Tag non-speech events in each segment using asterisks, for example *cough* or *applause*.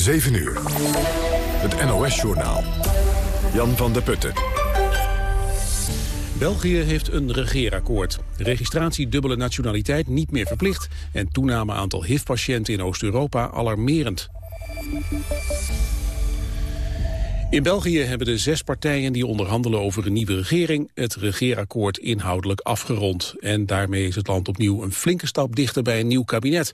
7 uur. Het NOS-journaal. Jan van der Putten. België heeft een regeerakkoord. Registratie dubbele nationaliteit niet meer verplicht... en toename aantal HIV-patiënten in Oost-Europa alarmerend. In België hebben de zes partijen die onderhandelen over een nieuwe regering het regeerakkoord inhoudelijk afgerond. En daarmee is het land opnieuw een flinke stap dichter bij een nieuw kabinet.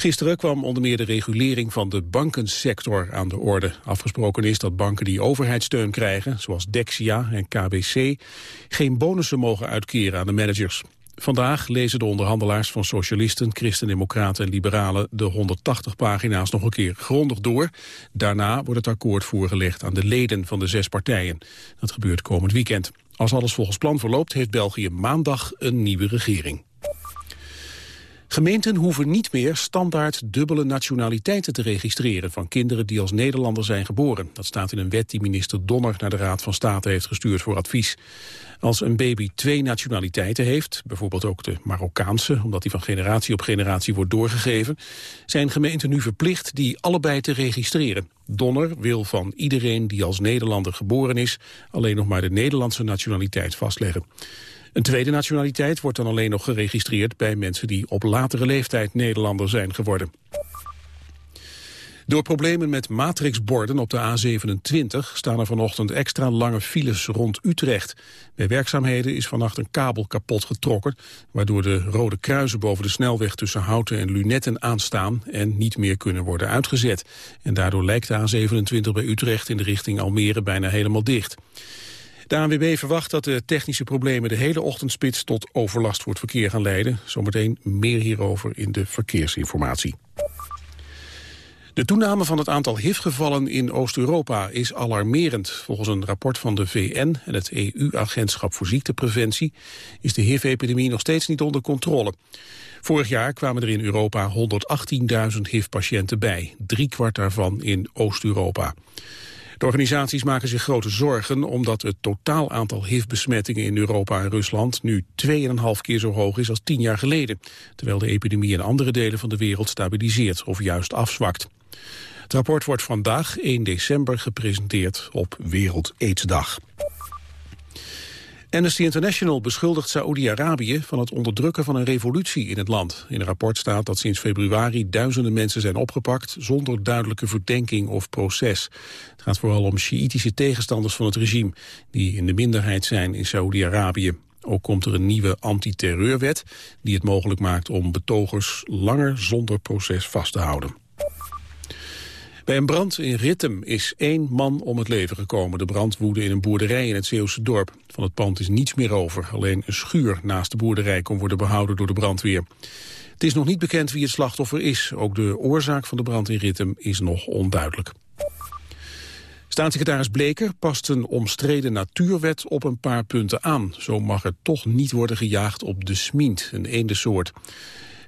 Gisteren kwam onder meer de regulering van de bankensector aan de orde. Afgesproken is dat banken die overheidssteun krijgen, zoals Dexia en KBC, geen bonussen mogen uitkeren aan de managers. Vandaag lezen de onderhandelaars van socialisten, christendemocraten en liberalen de 180 pagina's nog een keer grondig door. Daarna wordt het akkoord voorgelegd aan de leden van de zes partijen. Dat gebeurt komend weekend. Als alles volgens plan verloopt, heeft België maandag een nieuwe regering. Gemeenten hoeven niet meer standaard dubbele nationaliteiten te registreren van kinderen die als Nederlander zijn geboren. Dat staat in een wet die minister Donner naar de Raad van State heeft gestuurd voor advies. Als een baby twee nationaliteiten heeft, bijvoorbeeld ook de Marokkaanse, omdat die van generatie op generatie wordt doorgegeven, zijn gemeenten nu verplicht die allebei te registreren. Donner wil van iedereen die als Nederlander geboren is alleen nog maar de Nederlandse nationaliteit vastleggen. Een tweede nationaliteit wordt dan alleen nog geregistreerd bij mensen die op latere leeftijd Nederlander zijn geworden. Door problemen met matrixborden op de A27 staan er vanochtend extra lange files rond Utrecht. Bij werkzaamheden is vannacht een kabel kapot getrokken, waardoor de rode kruisen boven de snelweg tussen Houten en Lunetten aanstaan en niet meer kunnen worden uitgezet. En daardoor lijkt de A27 bij Utrecht in de richting Almere bijna helemaal dicht. De ANWB verwacht dat de technische problemen de hele ochtendspits tot overlast voor het verkeer gaan leiden. Zometeen meer hierover in de verkeersinformatie. De toename van het aantal HIV-gevallen in Oost-Europa is alarmerend. Volgens een rapport van de VN en het EU-agentschap voor ziektepreventie is de HIV-epidemie nog steeds niet onder controle. Vorig jaar kwamen er in Europa 118.000 HIV-patiënten bij, driekwart daarvan in Oost-Europa. De organisaties maken zich grote zorgen omdat het totaal aantal HIV-besmettingen in Europa en Rusland nu 2,5 keer zo hoog is als tien jaar geleden, terwijl de epidemie in andere delen van de wereld stabiliseert of juist afzwakt. Het rapport wordt vandaag 1 december gepresenteerd op Wereld Aidsdag. Amnesty International beschuldigt Saoedi-Arabië van het onderdrukken van een revolutie in het land. In een rapport staat dat sinds februari duizenden mensen zijn opgepakt zonder duidelijke verdenking of proces. Het gaat vooral om Sjiïtische tegenstanders van het regime die in de minderheid zijn in Saoedi-Arabië. Ook komt er een nieuwe antiterreurwet die het mogelijk maakt om betogers langer zonder proces vast te houden. Bij een brand in Rittem is één man om het leven gekomen. De brand woedde in een boerderij in het Zeeuwse dorp. Van het pand is niets meer over. Alleen een schuur naast de boerderij kon worden behouden door de brandweer. Het is nog niet bekend wie het slachtoffer is. Ook de oorzaak van de brand in Rittem is nog onduidelijk. Staatssecretaris Bleker past een omstreden natuurwet op een paar punten aan. Zo mag er toch niet worden gejaagd op de smint, een eendensoort.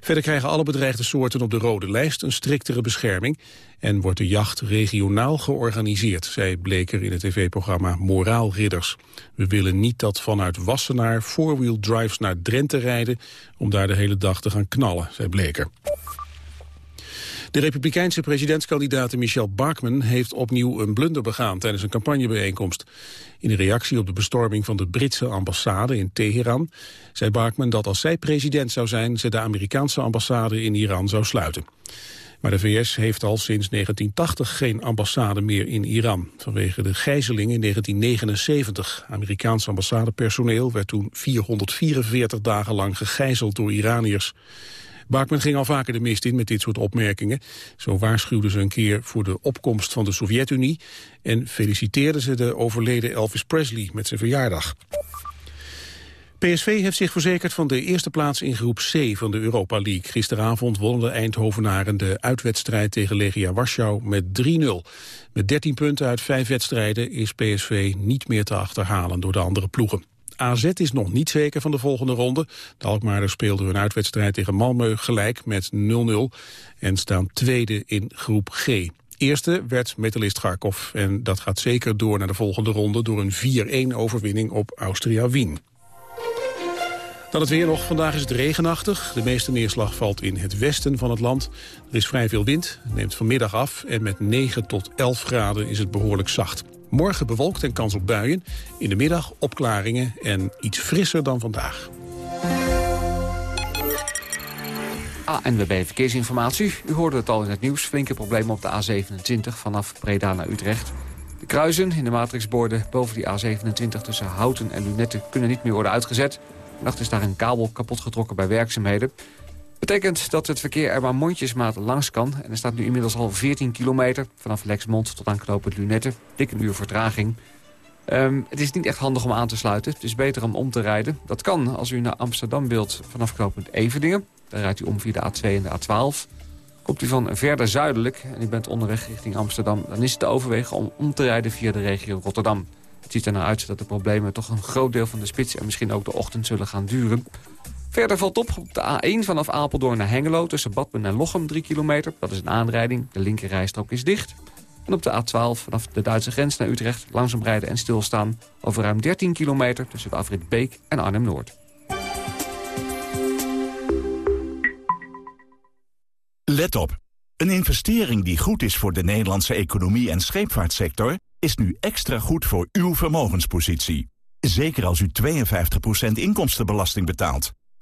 Verder krijgen alle bedreigde soorten op de rode lijst een striktere bescherming en wordt de jacht regionaal georganiseerd, zei Bleker in het tv-programma Moraalridders. We willen niet dat vanuit Wassenaar four-wheel drives naar Drenthe rijden om daar de hele dag te gaan knallen, zei Bleker. De republikeinse presidentskandidaat Michelle Bachmann heeft opnieuw een blunder begaan tijdens een campagnebijeenkomst. In een reactie op de bestorming van de Britse ambassade in Teheran zei Bachmann dat als zij president zou zijn ze de Amerikaanse ambassade in Iran zou sluiten. Maar de VS heeft al sinds 1980 geen ambassade meer in Iran. Vanwege de gijzeling in 1979. Amerikaans ambassadepersoneel werd toen 444 dagen lang gegijzeld door Iraniërs. Bakman ging al vaker de mist in met dit soort opmerkingen. Zo waarschuwden ze een keer voor de opkomst van de Sovjet-Unie... en feliciteerden ze de overleden Elvis Presley met zijn verjaardag. PSV heeft zich verzekerd van de eerste plaats in groep C van de Europa League. Gisteravond wonnen de Eindhovenaren de uitwedstrijd tegen Legia Warschau met 3-0. Met 13 punten uit 5 wedstrijden is PSV niet meer te achterhalen door de andere ploegen. AZ is nog niet zeker van de volgende ronde. De Alkmaarders speelden hun uitwedstrijd tegen Malmö gelijk met 0-0 en staan tweede in groep G. Eerste werd Metalist Garkov en dat gaat zeker door naar de volgende ronde door een 4-1 overwinning op Austria Wien. Dan het weer nog. Vandaag is het regenachtig. De meeste neerslag valt in het westen van het land. Er is vrij veel wind, neemt vanmiddag af... en met 9 tot 11 graden is het behoorlijk zacht. Morgen bewolkt en kans op buien. In de middag opklaringen en iets frisser dan vandaag. ANWB Verkeersinformatie. U hoorde het al in het nieuws. Flinke problemen op de A27 vanaf Breda naar Utrecht. De kruisen in de matrixborden boven die A27 tussen Houten en Lunetten... kunnen niet meer worden uitgezet. Vannacht is daar een kabel kapot getrokken bij werkzaamheden. Betekent dat het verkeer er maar mondjesmaat langs kan. En er staat nu inmiddels al 14 kilometer vanaf Lexmond tot aan knooppunt Lunetten. Dik een uur vertraging. Ehm, het is niet echt handig om aan te sluiten. Het is beter om om te rijden. Dat kan als u naar Amsterdam wilt vanaf knooppunt Everdingen. Dan rijdt u om via de A2 en de A12. Komt u van verder zuidelijk en u bent onderweg richting Amsterdam... dan is het te overwegen om om te rijden via de regio Rotterdam. Het ziet er naar uit dat de problemen toch een groot deel van de spits... en misschien ook de ochtend zullen gaan duren. Verder valt op op de A1 vanaf Apeldoorn naar Hengelo... tussen Badmen en Lochem 3 kilometer. Dat is een aanrijding. De linkerrijstrook is dicht. En op de A12 vanaf de Duitse grens naar Utrecht... langzaam rijden en stilstaan over ruim 13 kilometer... tussen de afrit Beek en Arnhem-Noord. Let op. Een investering die goed is voor de Nederlandse economie en scheepvaartsector... is nu extra goed voor uw vermogenspositie. Zeker als u 52% inkomstenbelasting betaalt.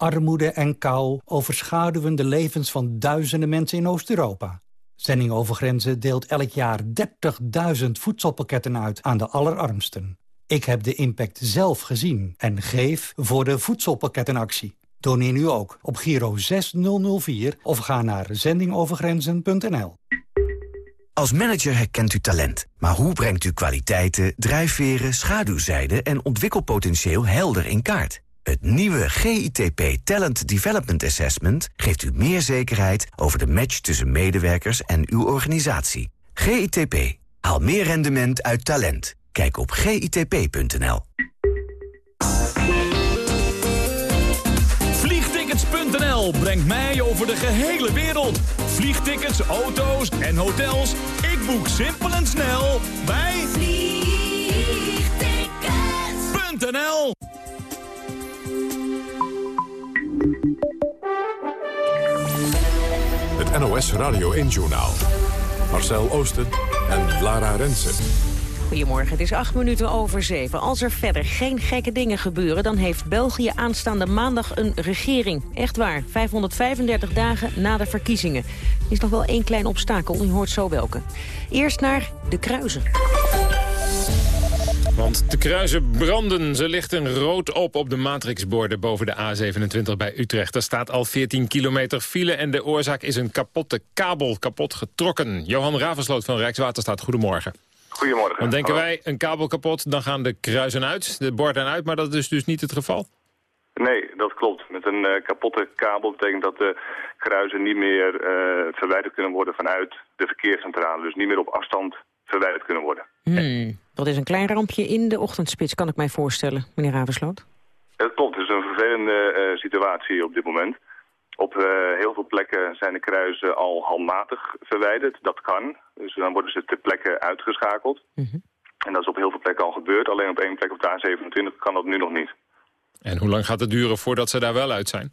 Armoede en kou overschaduwen de levens van duizenden mensen in Oost-Europa. Zending over Grenzen deelt elk jaar 30.000 voedselpakketten uit aan de allerarmsten. Ik heb de impact zelf gezien en geef voor de voedselpakkettenactie. Doneer nu ook op Giro 6004 of ga naar zendingovergrenzen.nl. Als manager herkent u talent, maar hoe brengt u kwaliteiten, drijfveren, schaduwzijden en ontwikkelpotentieel helder in kaart? Het nieuwe GITP Talent Development Assessment geeft u meer zekerheid over de match tussen medewerkers en uw organisatie. GITP. Haal meer rendement uit talent. Kijk op gitp.nl. Vliegtickets.nl brengt mij over de gehele wereld. Vliegtickets, auto's en hotels. Ik boek simpel en snel bij Vliegtickets.nl. Het NOS Radio 1-journaal. Marcel Oosten en Lara Rensen. Goedemorgen, het is acht minuten over zeven. Als er verder geen gekke dingen gebeuren... dan heeft België aanstaande maandag een regering. Echt waar, 535 dagen na de verkiezingen. Er is nog wel één klein obstakel, u hoort zo welke. Eerst naar de kruisen. Want de kruisen branden. Ze lichten rood op op de matrixborden boven de A27 bij Utrecht. Er staat al 14 kilometer file en de oorzaak is een kapotte kabel kapot getrokken. Johan Ravensloot van Rijkswaterstaat, goedemorgen. Goedemorgen. Dan denken wij, een kabel kapot, dan gaan de kruisen uit, de borden uit. Maar dat is dus niet het geval? Nee, dat klopt. Met een uh, kapotte kabel betekent dat de kruisen niet meer uh, verwijderd kunnen worden vanuit de verkeerscentrale. Dus niet meer op afstand verwijderd kunnen worden. Hmm. Dat is een klein rampje in de ochtendspits, kan ik mij voorstellen, meneer Ravensloot. Dat klopt, het is een vervelende uh, situatie op dit moment. Op uh, heel veel plekken zijn de kruisen al handmatig verwijderd. Dat kan, dus dan worden ze ter plekke uitgeschakeld. Mm -hmm. En dat is op heel veel plekken al gebeurd. Alleen op één plek op de A27 kan dat nu nog niet. En hoe lang gaat het duren voordat ze daar wel uit zijn?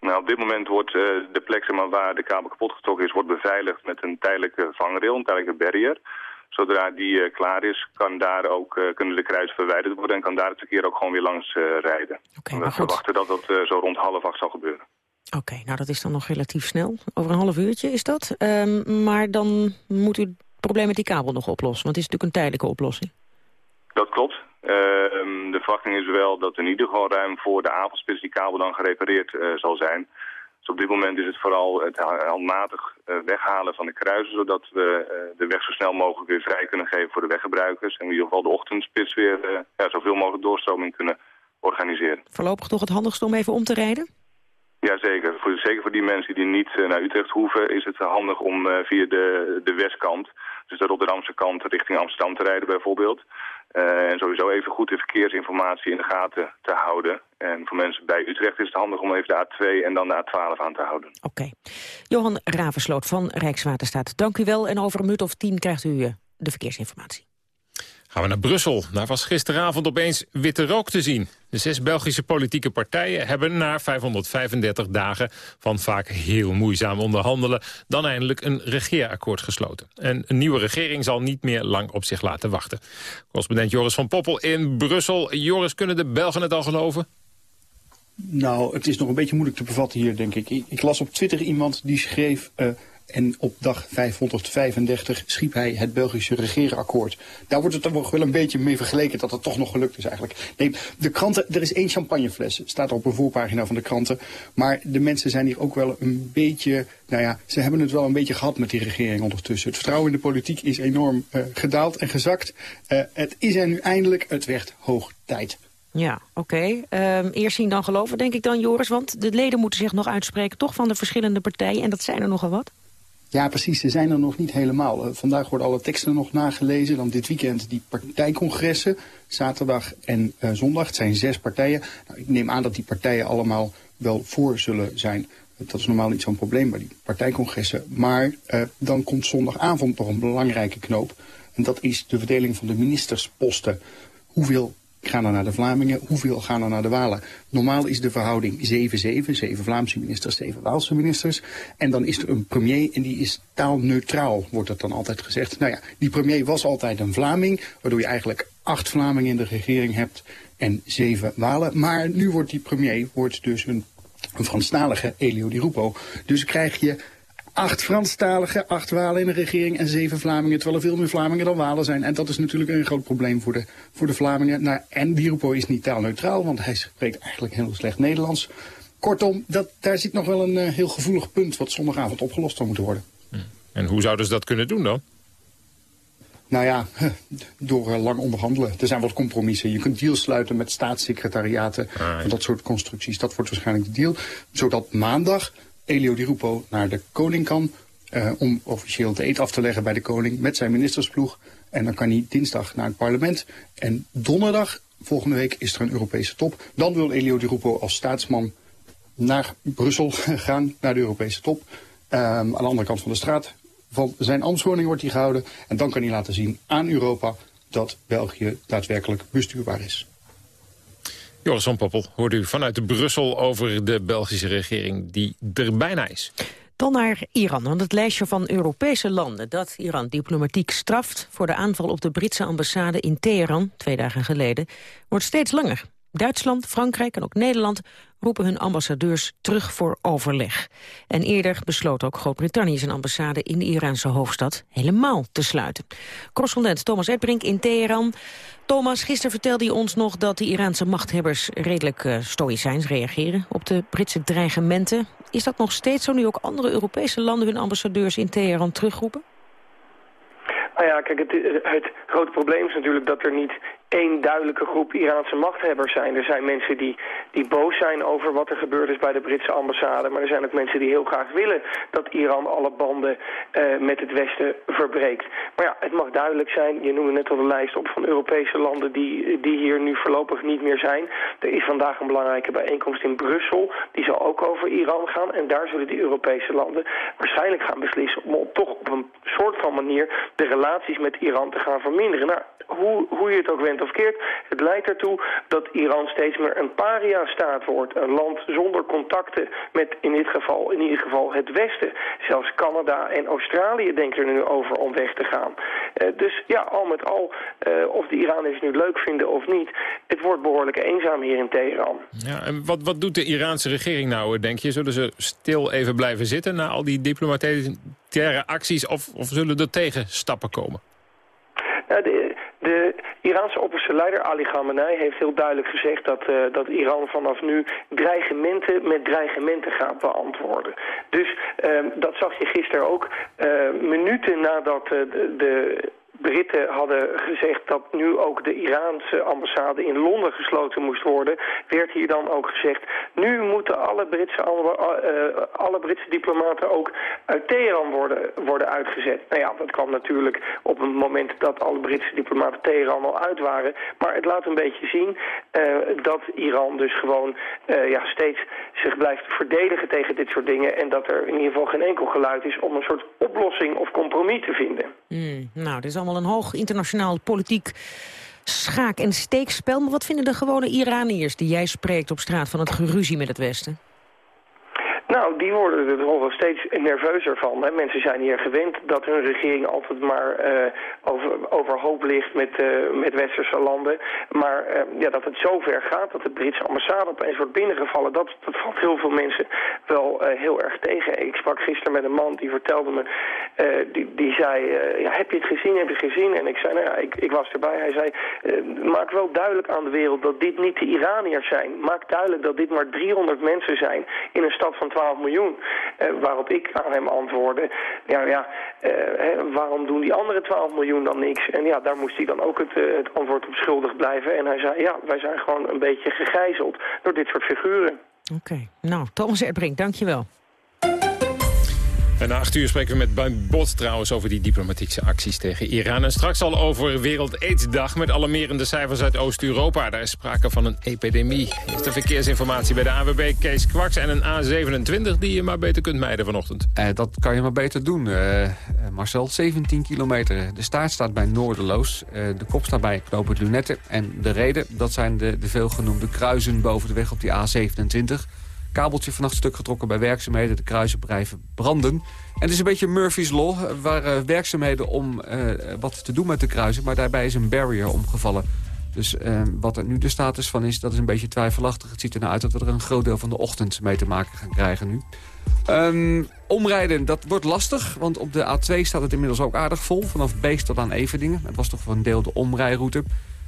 Nou, op dit moment wordt uh, de plek zeg maar, waar de kabel kapot getrokken is... wordt beveiligd met een tijdelijke vangrail, een tijdelijke barrier... Zodra die uh, klaar is, kan daar ook, uh, kunnen de kruisen verwijderd worden... en kan daar het verkeer ook gewoon weer langs uh, rijden. Okay, we verwachten dat dat zo rond half acht zal gebeuren. Oké, okay, nou dat is dan nog relatief snel. Over een half uurtje is dat. Um, maar dan moet u probleem met die kabel nog oplossen? Want het is natuurlijk een tijdelijke oplossing. Dat klopt. Ehm, de verwachting is wel dat in ieder geval ruim voor de avondspits die kabel dan gerepareerd eh, zal zijn. Op dit moment is het vooral het handmatig uh, weghalen van de kruisen... zodat we uh, de weg zo snel mogelijk weer vrij kunnen geven voor de weggebruikers. En in ieder geval de ochtendspits weer ja, zoveel mogelijk doorstroming kunnen organiseren. Voorlopig toch het handigste om even om te rijden? Jazeker. Voor, zeker voor die mensen die niet naar Utrecht hoeven... is het handig om via de, de westkant, dus de Rotterdamse kant... richting Amsterdam te rijden bijvoorbeeld... Uh, en sowieso even goed de verkeersinformatie in de gaten te houden. En voor mensen bij Utrecht is het handig om even de A2 en dan de A12 aan te houden. Oké. Johan Ravensloot van Rijkswaterstaat, dank u wel. En over een minuut of tien krijgt u eh, de verkeersinformatie. Gaan we naar Brussel. Daar was gisteravond opeens witte rook te zien. De zes Belgische politieke partijen hebben na 535 dagen... van vaak heel moeizaam onderhandelen... dan eindelijk een regeerakkoord gesloten. En een nieuwe regering zal niet meer lang op zich laten wachten. Correspondent Joris van Poppel in Brussel. Joris, kunnen de Belgen het al geloven? Nou, het is nog een beetje moeilijk te bevatten hier, denk ik. Ik, las op Twitter iemand die schreef... Uh, en op dag 535 schiep hij het Belgische regeerakkoord. Daar wordt het dan wel een beetje mee vergeleken dat het toch nog gelukt is eigenlijk. Nee, de kranten, er is één champagnefles, staat op een voorpagina van de kranten. Maar de mensen zijn hier ook wel een beetje, nou ja, ze hebben het wel een beetje gehad met die regering ondertussen. Het vertrouwen in de politiek is enorm uh, gedaald en gezakt. Uh, het is er nu eindelijk, het werd hoog tijd. Ja, oké. Okay. Um, eerst zien dan geloven, denk ik dan, Joris. Want de leden moeten zich nog uitspreken, toch, van de verschillende partijen. En dat zijn er nogal wat. Ja, precies. Ze zijn er nog niet helemaal. Uh, vandaag worden alle teksten nog nagelezen. Dan dit weekend die partijcongressen. Zaterdag en uh, zondag. Het zijn zes partijen. Nou, ik neem aan dat die partijen allemaal wel voor zullen zijn. Dat is normaal niet zo'n probleem bij die partijcongressen. Maar uh, dan komt zondagavond nog een belangrijke knoop. En dat is de verdeling van de ministersposten. Hoeveel gaan er naar de Vlamingen, hoeveel gaan er naar de Walen. Normaal is de verhouding 7-7, zeven Vlaamse ministers, zeven Waalse ministers. En dan is er een premier en die is taalneutraal, wordt dat dan altijd gezegd. Nou ja, die premier was altijd een Vlaming, waardoor je eigenlijk acht Vlamingen in de regering hebt en zeven Walen. Maar nu wordt die premier wordt dus een, een Franstalige Elio Di Rupo. Dus krijg je acht Franstaligen, acht Walen in de regering en zeven Vlamingen. Terwijl er veel meer Vlamingen dan Walen zijn. En dat is natuurlijk een groot probleem voor de, voor de Vlamingen. Nou, en Di Rupo is niet taalneutraal, want hij spreekt eigenlijk heel slecht Nederlands. Kortom, dat, daar zit nog wel een uh, heel gevoelig punt wat zondagavond opgelost zou moeten worden. Hm. En hoe zouden ze dat kunnen doen dan? Nou ja, *laughs* door uh, lang onderhandelen. Er zijn wat compromissen. Je kunt deals sluiten met staatssecretariaten. Ah, ja. Dat soort constructies. Dat wordt waarschijnlijk de deal. Zodat maandag Elio Di Rupo naar de koning kan... Uh, om officieel de eet af te leggen bij de koning met zijn ministersploeg. En dan kan hij dinsdag naar het parlement. En donderdag, volgende week, is er een Europese top. Dan wil Elio Di Rupo als staatsman naar Brussel *laughs* gaan, naar de Europese top. Um, aan de andere kant van de straat. Van zijn ambtswoning wordt hij gehouden. En dan kan hij laten zien aan Europa dat België daadwerkelijk bestuurbaar is. Joris van Poppel hoort u vanuit Brussel over de Belgische regering die er bijna is. Dan naar Iran, want het lijstje van Europese landen dat Iran diplomatiek straft voor de aanval op de Britse ambassade in Teheran, twee dagen geleden, wordt steeds langer. Duitsland, Frankrijk en ook Nederland roepen hun ambassadeurs terug voor overleg. En eerder besloot ook Groot-Brittannië zijn ambassade in de Iraanse hoofdstad helemaal te sluiten. Correspondent Thomas Edbrink in Teheran. Thomas, gisteren vertelde je ons nog dat de Iraanse machthebbers redelijk uh, stoïcijns reageren op de Britse dreigementen. Is dat nog steeds zo nu ook andere Europese landen hun ambassadeurs in Teheran terugroepen? Nou ja, kijk, het, het, grote probleem is natuurlijk dat er niet één duidelijke groep Iraanse machthebbers zijn. Er zijn mensen die, die boos zijn over wat er gebeurd is bij de Britse ambassade. Maar er zijn ook mensen die heel graag willen dat Iran alle banden uh, met het Westen verbreekt. Maar ja, het mag duidelijk zijn. Je noemde net al de lijst op van Europese landen die, die hier nu voorlopig niet meer zijn. Er is vandaag een belangrijke bijeenkomst in Brussel. Die zal ook over Iran gaan. En daar zullen die Europese landen waarschijnlijk gaan beslissen om toch op een soort van manier de relaties met Iran te gaan verminderen. Nou, hoe, hoe je het ook went of keert, het leidt ertoe dat Iran steeds meer een paria-staat wordt. Een land zonder contacten met in dit geval, in ieder geval het Westen. Zelfs Canada en Australië denken er nu over om weg te gaan. Uh, dus ja, al met al, uh, of de Iraniërs nu leuk vinden of niet, het wordt behoorlijk eenzaam hier in Teheran. Ja, en wat, wat doet de Iraanse regering nou, denk je? Zullen ze stil even blijven zitten na al die diplomatieke acties of, of zullen er tegenstappen komen? Iraanse opperste leider Ali Khamenei heeft heel duidelijk gezegd dat, uh, dat Iran vanaf nu dreigementen met dreigementen gaat beantwoorden. Dus uh, dat zag je gisteren ook. Uh, minuten nadat de, de Britten hadden gezegd dat nu ook de Iraanse ambassade in Londen gesloten moest worden, werd hier dan ook gezegd, nu moeten alle Britse, uh, alle Britse diplomaten ook uit Teheran worden, worden uitgezet. Nou ja, dat kwam natuurlijk op het moment dat alle Britse diplomaten Teheran al uit waren. Maar het laat een beetje zien uh, dat Iran dus gewoon ja, steeds zich blijft verdedigen tegen dit soort dingen en dat er in ieder geval geen enkel geluid is om een soort oplossing of compromis te vinden. Mm, nou, dit is allemaal een hoog internationaal politiek schaak- en steekspel. Maar wat vinden de gewone Iraniërs die jij spreekt op straat van het geruzie met het Westen? Nou, die worden er toch wel steeds nerveuzer van. Hè. Mensen zijn hier gewend dat hun regering altijd maar uh, over, overhoop ligt met, uh, met westerse landen. Maar uh, ja, dat het zo ver gaat dat de Britse ambassade opeens wordt binnengevallen, dat, dat valt heel veel mensen wel heel erg tegen. Ik sprak gisteren met een man die vertelde me, die, die zei, ja, heb je het gezien, heb je het gezien? En ik zei, nou ja, ik, ik was erbij. Hij zei, maak wel duidelijk aan de wereld dat dit niet de Iraniërs zijn. Maak duidelijk dat dit maar 300 mensen zijn in een stad van 12 miljoen. Uh, waarop ik aan hem antwoordde, ja, ja hè, waarom doen die andere 12 miljoen dan niks? En ja, daar moest hij dan ook het, uh, het antwoord op schuldig blijven. En hij zei, ja, wij zijn gewoon een beetje gegijzeld door dit soort figuren. Oké, nou, Thomas Erbrink, dankjewel. En na acht uur spreken we met Ben Bot trouwens over die diplomatieke acties tegen Iran. En straks al over Wereld Aidsdag met alarmerende cijfers uit Oost-Europa. Daar is sprake van een epidemie. Is de verkeersinformatie bij de AWB Kees Kwaks en een A27 die je maar beter kunt mijden vanochtend. Eh, dat kan je maar beter doen, uh, Marcel. 17 kilometer. De staart staat bij Noorderloos. Uh, de kop staat bij Knoopend Lunette. En de reden, dat zijn de, de veelgenoemde kruisen boven de weg op die A27... Kabeltje vannacht stuk getrokken bij werkzaamheden. De kruisen blijven branden. En het is een beetje Murphy's Law. Er waren werkzaamheden om uh, wat te doen met de kruisen. Maar daarbij is een barrier omgevallen. Dus uh, wat er nu de status van is, dat is een beetje twijfelachtig. Het ziet er nou uit dat we er een groot deel van de ochtend mee te maken gaan krijgen nu. Um, omrijden, dat wordt lastig, want op de A2 staat het inmiddels ook aardig vol. Vanaf Beest tot aan Everdingen. Het was toch voor een deel de omrijroute.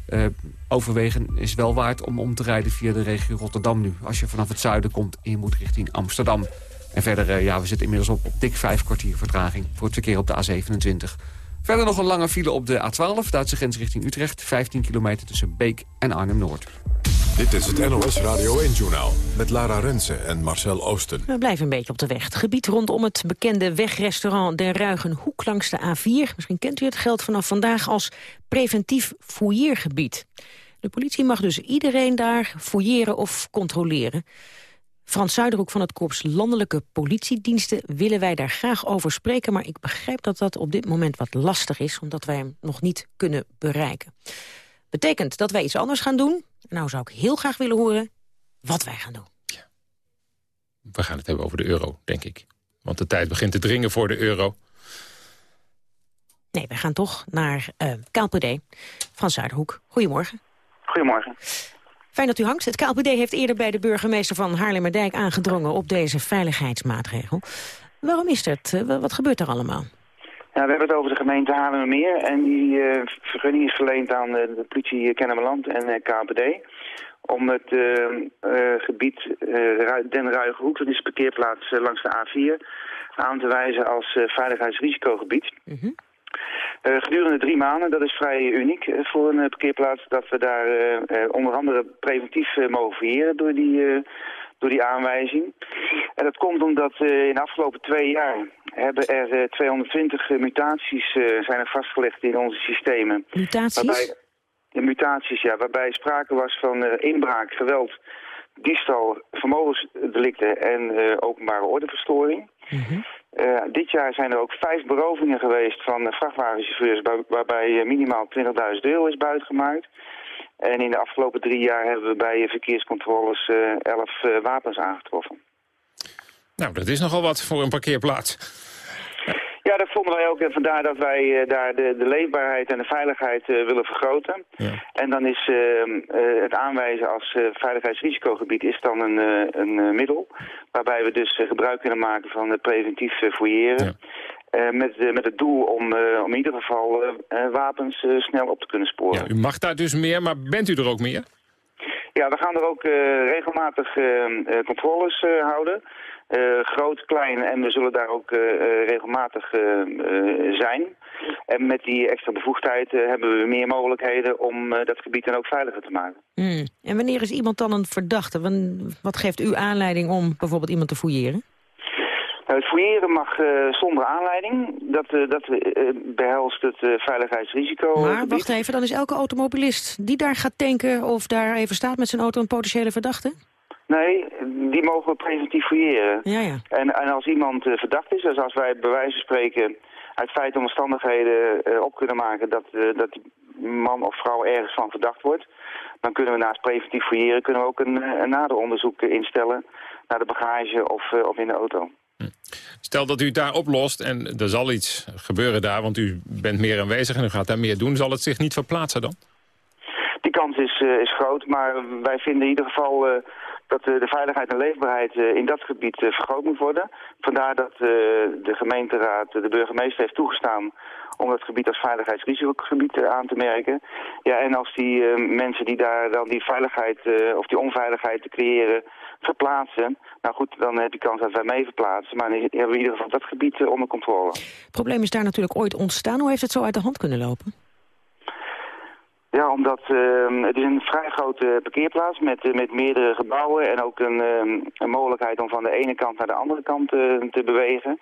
Uh, overwegen is wel waard om om te rijden via de regio Rotterdam nu. Als je vanaf het zuiden komt en je moet richting Amsterdam. En verder, uh, ja, we zitten inmiddels op, op dik vijf kwartier vertraging... voor het verkeer op de A27. Verder nog een lange file op de A12, Duitse grens richting Utrecht. 15 kilometer tussen Beek en Arnhem-Noord. Dit is het NOS Radio 1-journaal met Lara Rensen en Marcel Oosten. We blijven een beetje op de weg. Gebied rondom het bekende wegrestaurant Der Ruigenhoek langs de A4. Misschien kent u het geld vanaf vandaag als preventief fouilleergebied. De politie mag dus iedereen daar fouilleren of controleren. Frans Zuiderhoek van het Korps Landelijke Politiediensten willen wij daar graag over spreken. Maar ik begrijp dat dat op dit moment wat lastig is, omdat wij hem nog niet kunnen bereiken. Betekent dat wij iets anders gaan doen. Nou zou ik heel graag willen horen wat wij gaan doen. Ja. We gaan het hebben over de euro, denk ik. Want de tijd begint te dringen voor de euro. Nee, we gaan toch naar uh, KLPD van Zuiderhoek. Goedemorgen. Goedemorgen. Fijn dat u hangt. Het KLPD heeft eerder bij de burgemeester van Haarlemmerdijk aangedrongen op deze veiligheidsmaatregel. Waarom is dat? Eh, wat gebeurt er allemaal? Ja, we hebben het over de gemeente Haarlemmermeer en die uh, vergunning is verleend aan de, de politie Kennemerland en uh, KPD om het gebied Den Ruigenhoek, dat is de parkeerplaats langs de A4, aan te wijzen als veiligheidsrisicogebied. Mm -hmm. gedurende drie maanden, dat is vrij uniek voor een parkeerplaats, dat we daar onder andere preventief mogen verheren door die door die aanwijzing. En dat komt omdat uh, in de afgelopen twee jaar hebben er uh, 220 uh, mutaties uh, zijn er vastgelegd in onze systemen. Mutaties? Waarbij, mutaties, ja. Waarbij sprake was van inbraak, geweld, diefstal, vermogensdelicten en openbare ordeverstoring. Mm -hmm. dit jaar zijn er ook vijf berovingen geweest van vrachtwagenchauffeurs... waarbij minimaal 20.000 euro is buitgemaakt. En in de afgelopen drie jaar hebben we bij verkeerscontroles uh, elf uh, wapens aangetroffen. Nou, dat is nogal wat voor een parkeerplaats. Ja, dat vonden wij ook. En vandaar dat wij uh, daar de, de, leefbaarheid en de veiligheid willen vergroten. Ja. En dan is het aanwijzen als veiligheidsrisicogebied is dan een, een middel. Waarbij we dus gebruik kunnen maken van preventief fouilleren. Ja. Eh, met, eh, met het doel om, eh, om in ieder geval eh, wapens eh, snel op te kunnen sporen. Ja, u mag daar dus meer, maar bent u er ook meer? Ja, we gaan er ook eh, regelmatig controles eh, houden. Eh, groot, klein en we zullen daar ook eh, eh, regelmatig zijn. En met die extra bevoegdheid hebben we meer mogelijkheden om eh, dat gebied dan ook veiliger te maken. Hmm. En wanneer is iemand dan een verdachte? Wat geeft u aanleiding om bijvoorbeeld iemand te fouilleren? Het fouilleren mag eh, zonder aanleiding. Dat, eh, dat eh, behelst het veiligheidsrisico. Maar wacht even, dan is elke automobilist die daar gaat tanken... of daar even staat met zijn auto een potentiële verdachte? Nee, die mogen we preventief fouilleren. Ja, ja. En, en als iemand verdacht is, dus als wij bij wijze van spreken uit feite omstandigheden op kunnen maken dat, dat die man of vrouw ergens van verdacht wordt, dan kunnen we naast preventief fouilleren kunnen we ook een, een nader onderzoek instellen naar de bagage of, of in de auto. Stel dat u het daar oplost en er zal iets gebeuren daar... want u bent meer aanwezig en u gaat daar meer doen... zal het zich niet verplaatsen dan? Die kans is, eh, is groot, maar wij vinden in ieder geval eh, dat eh, de veiligheid en leefbaarheid eh, in dat gebied eh, vergroot moet worden. Vandaar dat de gemeenteraad, de burgemeester heeft toegestaan om dat gebied als veiligheidsrisicogebied aan te merken. Ja, en als die mensen die daar dan die veiligheid of die onveiligheid te creëren verplaatsen, nou goed, dan heb je kans dat wij mee verplaatsen. Maar dan hebben we in ieder geval dat gebied onder controle. Het probleem is daar natuurlijk ooit ontstaan. Hoe heeft het zo uit de hand kunnen lopen? Ja, omdat ehm, het is een vrij grote parkeerplaats met, eh, met meerdere gebouwen en ook een, ehm, een mogelijkheid om van de ene kant naar de andere kant eh, te bewegen.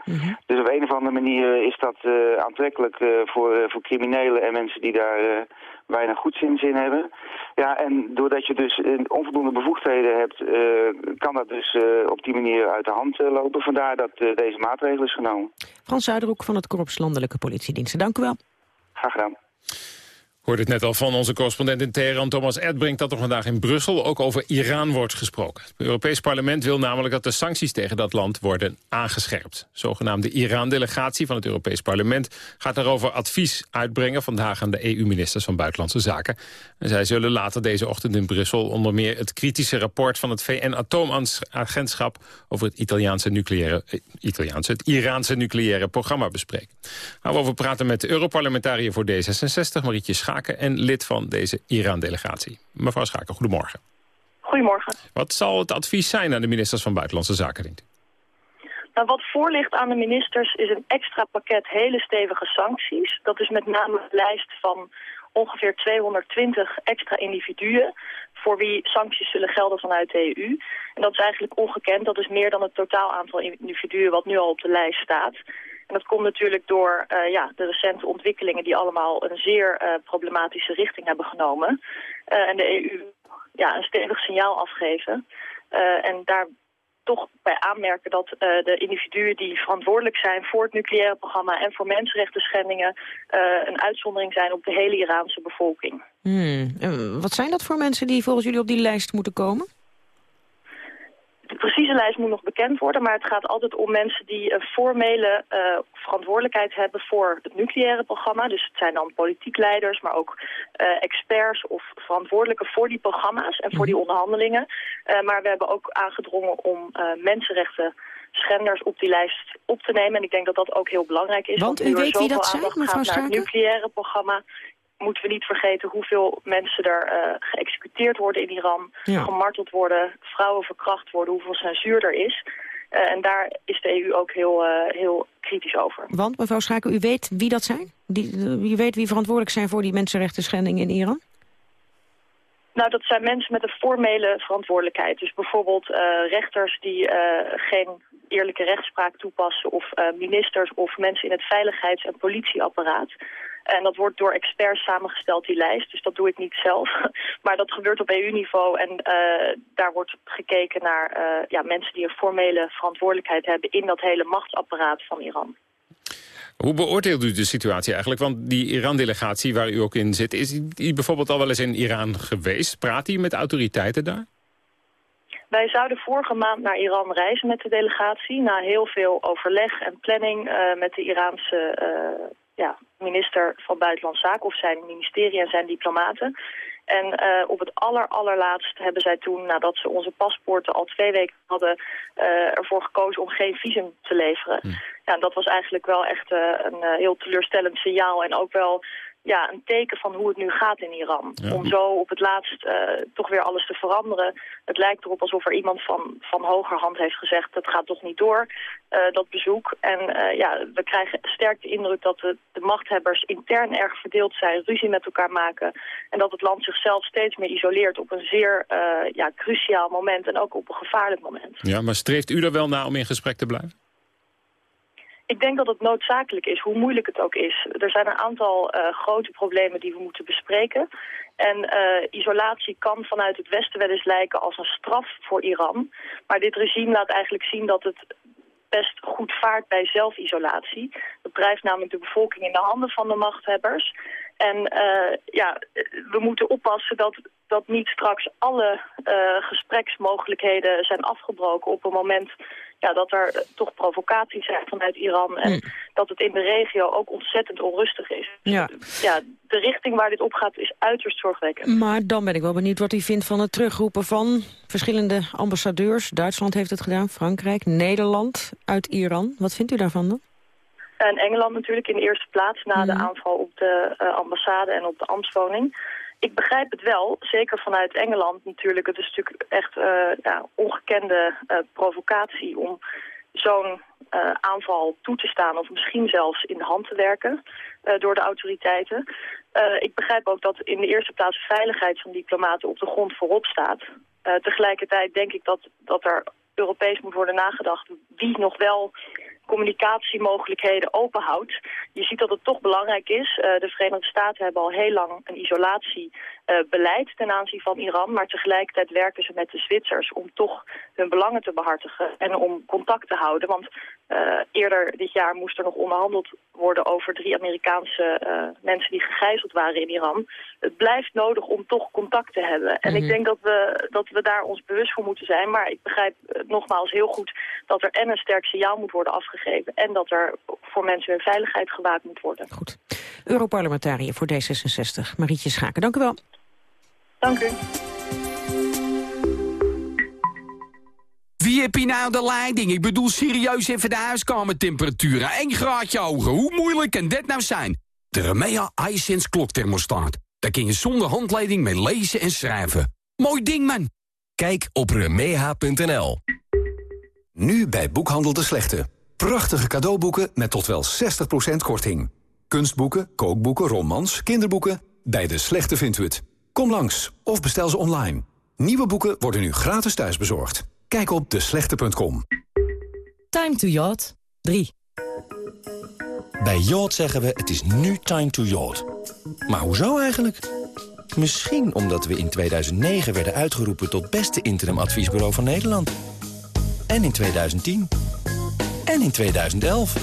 Dus op een of andere manier is dat eh, aantrekkelijk voor, voor criminelen en mensen die daar weinig goedzins in hebben. Ja, en doordat je dus onvoldoende bevoegdheden hebt, kan dat dus op die manier uit de hand lopen. Vandaar dat deze maatregel is genomen. Frans Zuiderhoek van het Korps Landelijke Politiediensten. Dank u wel. Graag gedaan. Hoorde het net al van onze correspondent in Teheran, Thomas Erdbrink... dat er vandaag in Brussel ook over Iran wordt gesproken. Het Europees Parlement wil namelijk dat de sancties tegen dat land worden aangescherpt. De zogenaamde Iran-delegatie van het Europees Parlement... gaat daarover advies uitbrengen vandaag aan de EU-ministers van Buitenlandse Zaken. En zij zullen later deze ochtend in Brussel onder meer... het kritische rapport van het VN-atoomagentschap... over het Italiaanse nucleaire, eh, Italiaanse, het Iraanse nucleaire programma bespreken. Gaan we over praten met de Europarlementariër voor D66, Marietje Schaken... en lid van deze Iran-delegatie. Mevrouw Schaken, goedemorgen. Goedemorgen. Wat zal het advies zijn aan de ministers van Buitenlandse Zaken, denkt? Nou, wat voor ligt aan de ministers is een extra pakket hele stevige sancties. Dat is met name een lijst van ongeveer 220 extra individuen voor wie sancties zullen gelden vanuit de EU. En dat is eigenlijk ongekend. Dat is meer dan het totaal aantal individuen wat nu al op de lijst staat. En dat komt natuurlijk door eh, ja, de recente ontwikkelingen die allemaal een zeer eh, problematische richting hebben genomen. Eh, en de EU ja, een stevig signaal afgeven. En daar toch bij aanmerken dat de individuen die verantwoordelijk zijn voor het nucleaire programma en voor mensenrechten schendingen een uitzondering zijn op de hele Iraanse bevolking. Hmm. Wat zijn dat voor mensen die volgens jullie op die lijst moeten komen? De precieze lijst moet nog bekend worden, maar het gaat altijd om mensen die een formele eh, verantwoordelijkheid hebben voor het nucleaire programma. Dus het zijn dan politiek leiders, maar ook eh, experts of verantwoordelijken voor die programma's en voor die onderhandelingen. Eh, maar we hebben ook aangedrongen om mensenrechten schenders op die lijst op te nemen. En ik denk dat dat ook heel belangrijk is. Want u weet wie dat zijn, mevrouw gaat naar het nucleaire programma moeten we niet vergeten hoeveel mensen er eh, geëxecuteerd worden in Iran, Ja. gemarteld worden, vrouwen verkracht worden, hoeveel censuur er is. Eh, en daar is de EU ook heel, eh, heel kritisch over. Want, mevrouw Schaken, u weet wie dat zijn? Die, u weet wie verantwoordelijk zijn voor die mensenrechten schendingen in Iran? Nou, dat zijn mensen met een formele verantwoordelijkheid. Dus bijvoorbeeld rechters die geen eerlijke rechtspraak toepassen... of ministers of mensen in het veiligheids- en politieapparaat. En dat wordt door experts samengesteld, die lijst. Dus dat doe ik niet zelf. *laughs* Maar dat gebeurt op EU-niveau. En eh, daar wordt gekeken naar eh, ja, mensen die een formele verantwoordelijkheid hebben... in dat hele machtsapparaat van Iran. Hoe beoordeelt u de situatie eigenlijk? Want die Iran-delegatie waar u ook in zit... is die bijvoorbeeld al wel eens in Iran geweest? Praat hij met autoriteiten daar? Wij zouden vorige maand naar Iran reizen met de delegatie... na heel veel overleg en planning eh, met de Iraanse ja, minister van Buitenlandse Zaken... of zijn ministerie en zijn diplomaten. En uh, op het aller, allerlaatst hebben zij toen, nadat ze onze paspoorten al twee weken hadden, uh, ervoor gekozen om geen visum te leveren. Hm. Ja, dat was eigenlijk wel echt uh, een heel teleurstellend signaal en ook wel ja, een teken van hoe het nu gaat in Iran. Om zo op het laatst uh, toch weer alles te veranderen. Het lijkt erop alsof er iemand van, van hogerhand heeft gezegd... dat gaat toch niet door, uh, dat bezoek. En uh, ja, we krijgen sterk de indruk dat de, de machthebbers intern erg verdeeld zijn... ruzie met elkaar maken. En dat het land zichzelf steeds meer isoleert op een zeer ja, cruciaal moment... en ook op een gevaarlijk moment. Ja, maar streeft u er wel naar om in gesprek te blijven? Ik denk dat het noodzakelijk is, hoe moeilijk het ook is. Er zijn een aantal uh, grote problemen die we moeten bespreken. En uh, isolatie kan vanuit het Westen wel eens lijken als een straf voor Iran. Maar dit regime laat eigenlijk zien dat het best goed vaart bij zelfisolatie. Dat drijft namelijk de bevolking in de handen van de machthebbers. En uh, ja, we moeten oppassen dat, dat niet straks alle gespreksmogelijkheden zijn afgebroken op een moment ja, dat er toch provocaties zijn vanuit Iran. En mm. dat het in de regio ook ontzettend onrustig is. Ja. ja, de richting waar dit op gaat is uiterst zorgwekkend. Maar dan ben ik wel benieuwd wat u vindt van het terugroepen van verschillende ambassadeurs. Duitsland heeft het gedaan, Frankrijk, Nederland uit Iran. Wat vindt u daarvan dan? En Engeland natuurlijk in de eerste plaats na de mm. aanval op de uh, ambassade en op de ambtswoning ik begrijp het wel, zeker vanuit Engeland natuurlijk. Het is natuurlijk echt uh, ongekende uh, provocatie om zo'n uh, aanval toe te staan... of misschien zelfs in de hand te werken door de autoriteiten. ik begrijp ook dat in de eerste plaats de veiligheid van diplomaten op de grond voorop staat. tegelijkertijd denk ik dat, dat er Europees moet worden nagedacht wie nog wel communicatiemogelijkheden openhoudt. Je ziet dat het toch belangrijk is. Uh, de Verenigde Staten hebben al heel lang een isolatiebeleid uh, ten aanzien van Iran. Maar tegelijkertijd werken ze met de Zwitsers om toch hun belangen te behartigen en om contact te houden. Want uh, eerder dit jaar moest er nog onderhandeld worden over drie Amerikaanse mensen die gegijzeld waren in Iran. Het blijft nodig om toch contact te hebben. En mm -hmm. ik denk dat we, dat we daar ons bewust voor moeten zijn. Maar ik begrijp nogmaals heel goed dat er en een sterk signaal moet worden afgegeven en dat er voor mensen hun veiligheid gewaakt moet worden. Goed. Europarlementariër voor D66, Marietje Schaken. Dank u wel. Dank u. Wie heb je nou de leiding? Ik bedoel serieus even de huiskamertemperatuur. 1 graadje hoger. Hoe moeilijk kan dit nou zijn? De Remea iSense klokthermostaat. Daar kun je zonder handleiding mee lezen en schrijven. Mooi ding, man. Kijk op remeha.nl. Nu bij Boekhandel de Slechte. Prachtige cadeauboeken met tot wel 60% korting. Kunstboeken, kookboeken, romans, kinderboeken. Bij De Slechte vindt u het. Kom langs of bestel ze online. Nieuwe boeken worden nu gratis thuisbezorgd. Kijk op deslechte.com. Time to yacht 3. Bij Yacht zeggen we het is nu time to yacht. Maar hoezo eigenlijk? Misschien omdat we in 2009 werden uitgeroepen tot beste interimadviesbureau van Nederland. En in 2010 en in 2011.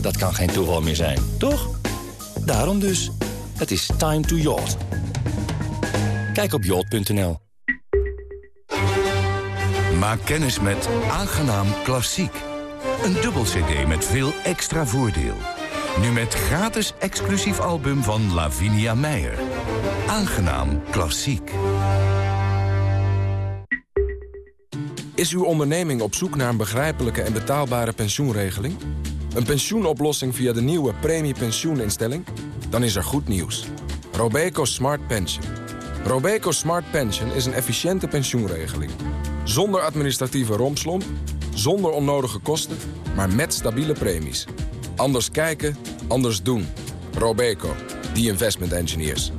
Dat kan geen toeval meer zijn, toch? Daarom dus, het is time to yacht. Kijk op yacht.nl. Maak kennis met Aangenaam Klassiek. Een dubbel cd met veel extra voordeel. Nu met gratis exclusief album van Lavinia Meijer. Aangenaam Klassiek. Is uw onderneming op zoek naar een begrijpelijke en betaalbare pensioenregeling? Een pensioenoplossing via de nieuwe premiepensioeninstelling? Dan is er goed nieuws. Robeco Smart Pension. Robeco Smart Pension is een efficiënte pensioenregeling. Zonder administratieve rompslomp, zonder onnodige kosten, maar met stabiele premies. Anders kijken, anders doen. Robeco, the investment engineers.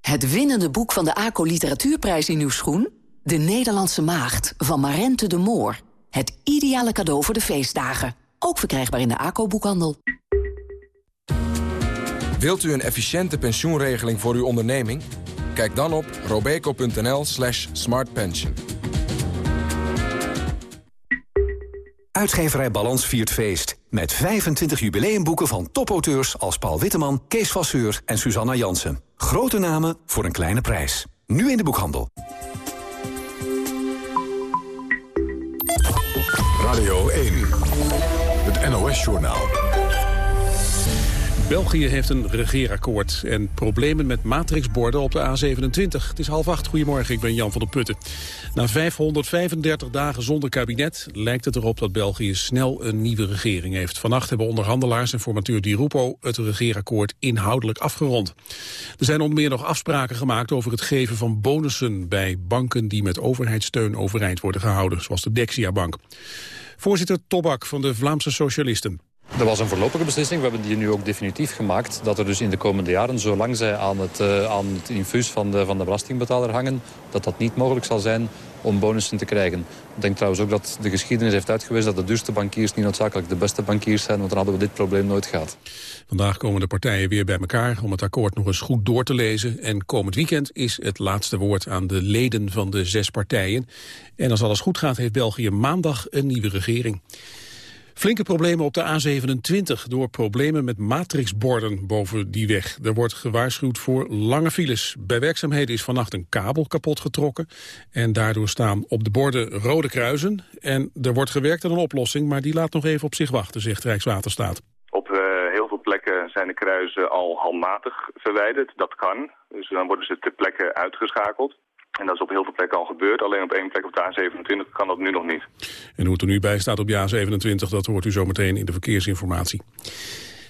Het winnende boek van de ACO Literatuurprijs in uw schoen? De Nederlandse Maagd van Marente de Moor. Het ideale cadeau voor de feestdagen. Ook verkrijgbaar in de ACO-boekhandel. Wilt u een efficiënte pensioenregeling voor uw onderneming? Kijk dan op robeco.nl slash smartpension. Uitgeverij Balans viert feest. Met 25 jubileumboeken van topauteurs als Paul Witteman, Kees Vasseur en Susanna Jansen. Grote namen voor een kleine prijs. Nu in de boekhandel. Radio 1, het NOS-journaal. België heeft een regeerakkoord en problemen met matrixborden op de A27. Het is half acht. Goedemorgen, ik ben Jan van der Putten. Na 535 dagen zonder kabinet lijkt het erop dat België snel een nieuwe regering heeft. Vannacht hebben onderhandelaars en formateur Di Rupo het regeerakkoord inhoudelijk afgerond. Er zijn onder meer nog afspraken gemaakt over het geven van bonussen bij banken die met overheidssteun overeind worden gehouden, zoals de Dexia Bank. Voorzitter Tobak van de Vlaamse Socialisten. Dat was een voorlopige beslissing. We hebben die nu ook definitief gemaakt. Dat er dus in de komende jaren, zolang zij aan het, uh, aan het infuus van de, van de belastingbetaler hangen... dat dat niet mogelijk zal zijn om bonussen te krijgen. Ik denk trouwens ook dat de geschiedenis heeft uitgewezen... dat de duurste bankiers niet noodzakelijk de beste bankiers zijn... want dan hadden we dit probleem nooit gehad. Vandaag komen de partijen weer bij elkaar om het akkoord nog eens goed door te lezen. En komend weekend is het laatste woord aan de leden van de zes partijen. En als alles goed gaat heeft België maandag een nieuwe regering. Flinke problemen op de A27 door problemen met matrixborden boven die weg. Er wordt gewaarschuwd voor lange files. Bij werkzaamheden is vannacht een kabel kapot getrokken. En daardoor staan op de borden rode kruisen. En er wordt gewerkt aan een oplossing, maar die laat nog even op zich wachten, zegt Rijkswaterstaat. Op uh, heel veel plekken zijn de kruisen al handmatig verwijderd. Dat kan. Dus dan worden ze ter plekke uitgeschakeld. En dat is op heel veel plekken al gebeurd. Alleen op één plek op de A27 kan dat nu nog niet. En hoe het er nu bij staat op de A27, dat hoort u zometeen in de verkeersinformatie.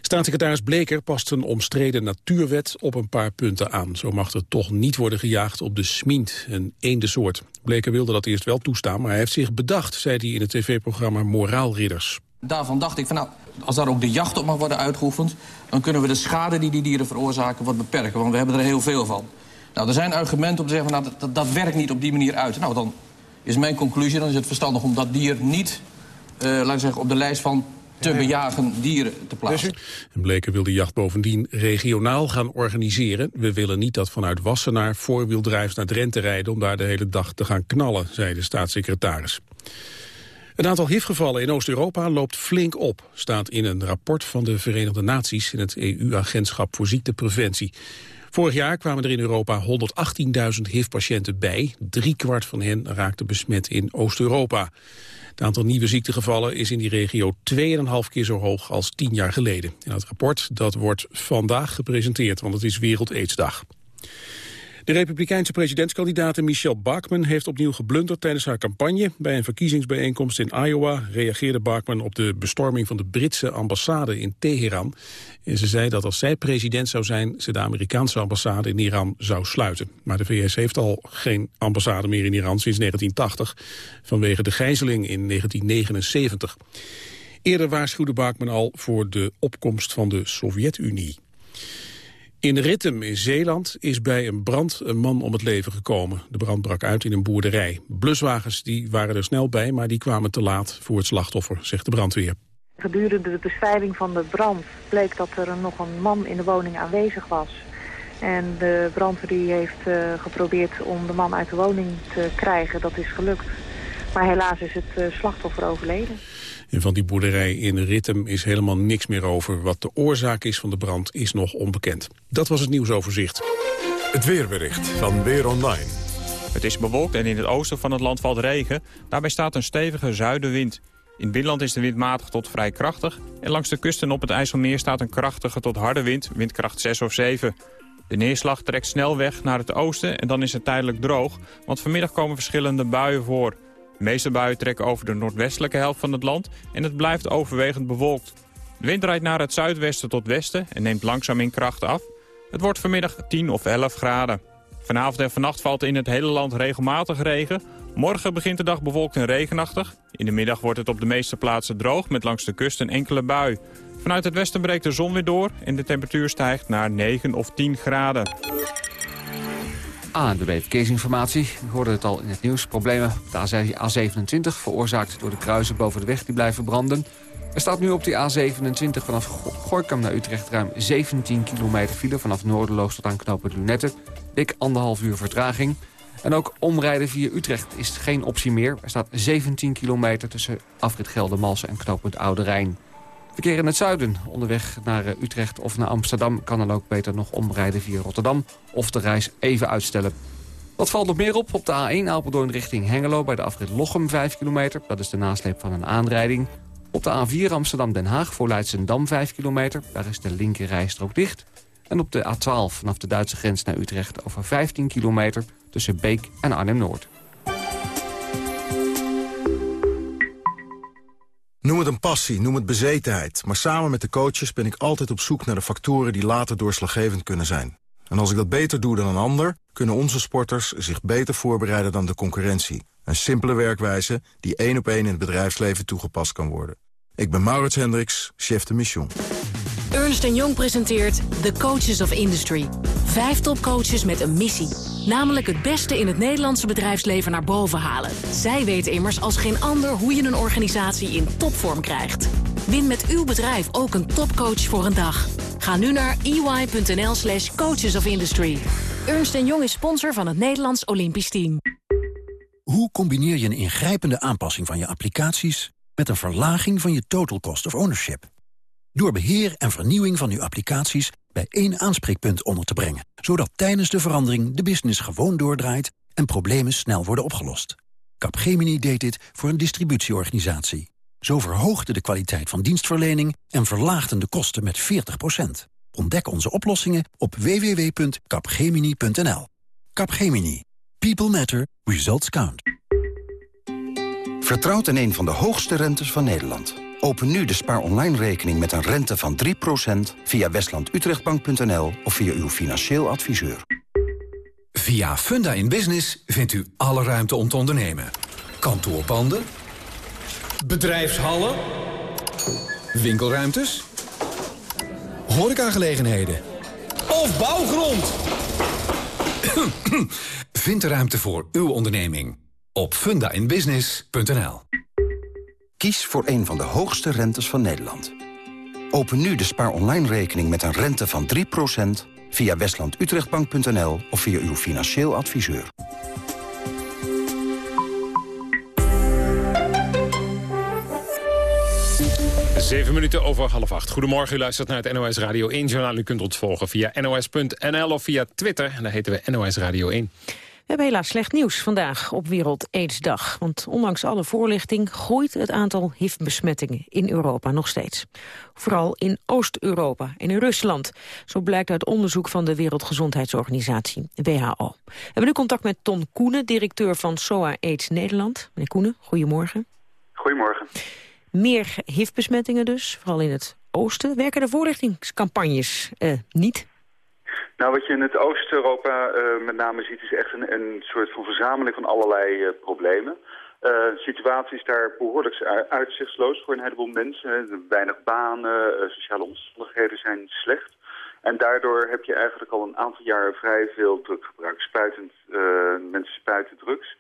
Staatssecretaris Bleker past een omstreden natuurwet op een paar punten aan. Zo mag er toch niet worden gejaagd op de smint, een eendensoort. Bleker wilde dat eerst wel toestaan, maar hij heeft zich bedacht, zei hij in het tv-programma Moraalridders. Daarvan dacht ik van nou, als daar ook de jacht op mag worden uitgeoefend... dan kunnen we de schade die die dieren veroorzaken wat beperken, want we hebben er heel veel van. Nou, er zijn argumenten om te zeggen, van, nou, dat, dat, werkt niet op die manier uit. Nou, dan is mijn conclusie, dan is het verstandig om dat dier niet... Uh, laten we zeggen, op de lijst van te bejagen dieren te plaatsen. En Bleken wil de jacht bovendien regionaal gaan organiseren. We willen niet dat vanuit Wassenaar voorwieldrijfs naar Drenthe rijden... om daar de hele dag te gaan knallen, zei de staatssecretaris. Het aantal HIV-gevallen in Oost-Europa loopt flink op, staat in een rapport van de Verenigde Naties in het EU-agentschap voor ziektepreventie. Vorig jaar kwamen er in Europa 118.000 HIV-patiënten bij. Drie kwart van hen raakte besmet in Oost-Europa. Het aantal nieuwe ziektegevallen is in die regio 2,5 keer zo hoog als tien jaar geleden. En het rapport dat wordt vandaag gepresenteerd, want het is Wereld Aidsdag. De republikeinse presidentskandidaat Michelle Bachmann heeft opnieuw geblunderd tijdens haar campagne. Bij een verkiezingsbijeenkomst in Iowa reageerde Bachmann op de bestorming van de Britse ambassade in Teheran. En ze zei dat als zij president zou zijn, ze de Amerikaanse ambassade in Iran zou sluiten. Maar de VS heeft al geen ambassade meer in Iran sinds 1980, vanwege de gijzeling in 1979. Eerder waarschuwde Bachmann al voor de opkomst van de Sovjet-Unie. In Rittem in Zeeland is bij een brand een man om het leven gekomen. De brand brak uit in een boerderij. Bluswagens die waren er snel bij, maar die kwamen te laat voor het slachtoffer, zegt de brandweer. Gedurende de bestrijding van de brand bleek dat er nog een man in de woning aanwezig was. En de brandweer heeft uh, geprobeerd om de man uit de woning te krijgen. Dat is gelukt. Maar helaas is het uh, slachtoffer overleden. En van die boerderij in Rittem is helemaal niks meer over. Wat de oorzaak is van de brand is nog onbekend. Dat was het nieuwsoverzicht. Het weerbericht van Weer Online. Het is bewolkt en in het oosten van het land valt regen. Daarbij staat een stevige zuidenwind. In het binnenland is de wind matig tot vrij krachtig. En langs de kusten op het IJsselmeer staat een krachtige tot harde wind, windkracht 6 of 7. De neerslag trekt snel weg naar het oosten en dan is het tijdelijk droog, want vanmiddag komen verschillende buien voor. De meeste buien trekken over de noordwestelijke helft van het land en het blijft overwegend bewolkt. De wind draait naar het zuidwesten tot westen en neemt langzaam in kracht af. Het wordt vanmiddag 10 of 11 graden. Vanavond en vannacht valt in het hele land regelmatig regen. Morgen begint de dag bewolkt en regenachtig. In de middag wordt het op de meeste plaatsen droog met langs de kust een enkele bui. Vanuit het westen breekt de zon weer door en de temperatuur stijgt naar 9 of 10 graden. ANWB Verkeersinformatie. U hoorde het al in het nieuws. Problemen op de A27 veroorzaakt door de kruisen boven de weg die blijven branden. Er staat nu op de A27 vanaf Gorkam naar Utrecht ruim 17 kilometer file... vanaf Noorderloos tot aan knooppunt Lunette. Dik anderhalf uur vertraging. En ook omrijden via Utrecht is geen optie meer. Er staat 17 kilometer tussen afrit Geldermalsen en knooppunt Oude Rijn. Verkeer in het zuiden, onderweg naar eh, Utrecht of naar Amsterdam... kan dan ook beter nog omrijden via Rotterdam of de reis even uitstellen. Wat valt nog meer op? Op de A1 Apeldoorn richting Hengelo... bij de afrit Lochem 5 kilometer. Dat is de nasleep van een aanrijding. Op de A4 Amsterdam-Den Haag voor Leidsendam 5 kilometer. Daar is de linker rijstrook dicht. En op de A12 vanaf de Duitse grens naar Utrecht over 15 kilometer... tussen Beek en Arnhem-Noord. Noem het een passie, noem het bezetenheid. Maar samen met de coaches ben ik altijd op zoek naar de factoren die later doorslaggevend kunnen zijn. En als ik dat beter doe dan een ander, kunnen onze sporters zich beter voorbereiden dan de concurrentie. Een simpele werkwijze die één op één in het bedrijfsleven toegepast kan worden. Ik ben Maurits Hendricks, chef de mission. Ernst Jong presenteert The Coaches of Industry. Vijf topcoaches met een missie. Namelijk het beste in het Nederlandse bedrijfsleven naar boven halen. Zij weten immers als geen ander hoe je een organisatie in topvorm krijgt. Win met uw bedrijf ook een topcoach voor een dag. Ga nu naar ey.nl slash coaches of industry. Ernst Jong is sponsor van het Nederlands Olympisch Team. Hoe combineer je een ingrijpende aanpassing van je applicaties... met een verlaging van je total cost of ownership? Door beheer en vernieuwing van uw applicaties bij één aanspreekpunt onder te brengen. Zodat tijdens de verandering de business gewoon doordraait en problemen snel worden opgelost. Capgemini deed dit voor een distributieorganisatie. Zo verhoogde de kwaliteit van dienstverlening en verlaagden de kosten met 40%. Ontdek onze oplossingen op www.capgemini.nl. Capgemini. People matter. Results count. Vertrouwt in een van de hoogste rentes van Nederland. Open nu de Spaar Online rekening met een rente van 3% via westlandutrechtbank.nl of via uw financieel adviseur. Via Funda in Business vindt u alle ruimte om te ondernemen. Kantoorpanden. Bedrijfshallen. Winkelruimtes. Horecagelegenheden. Of bouwgrond. *coughs* Vind de ruimte voor uw onderneming op fundainbusiness.nl. Kies voor een van de hoogste rentes van Nederland. Open nu de Spaar Online rekening met een rente van 3% via westlandutrechtbank.nl of via uw financieel adviseur. Zeven minuten over half acht. Goedemorgen, u luistert naar het NOS Radio 1-journaal. U kunt ons volgen via nos.nl of via Twitter. En daar heten we NOS Radio 1. We hebben helaas slecht nieuws vandaag op Wereld Aidsdag. Want ondanks alle voorlichting groeit het aantal HIV-besmettingen in Europa nog steeds. Vooral in Oost-Europa en in Rusland. Zo blijkt uit onderzoek van de Wereldgezondheidsorganisatie, WHO. We hebben nu contact met Ton Koenen, directeur van SOA AIDS Nederland. Meneer Koenen, goedemorgen. Goedemorgen. Meer HIV-besmettingen dus, vooral in het oosten. Werken de voorlichtingscampagnes uh, niet? Nou, wat je in het Oost-Europa uh, met name ziet... is echt een, een soort van verzameling van allerlei uh, problemen. de situatie is daar behoorlijk uitzichtsloos voor een heleboel mensen. Weinig banen, sociale omstandigheden zijn slecht. En daardoor heb je eigenlijk al een aantal jaren vrij veel druggebruik. Spuitend, mensen spuiten drugs.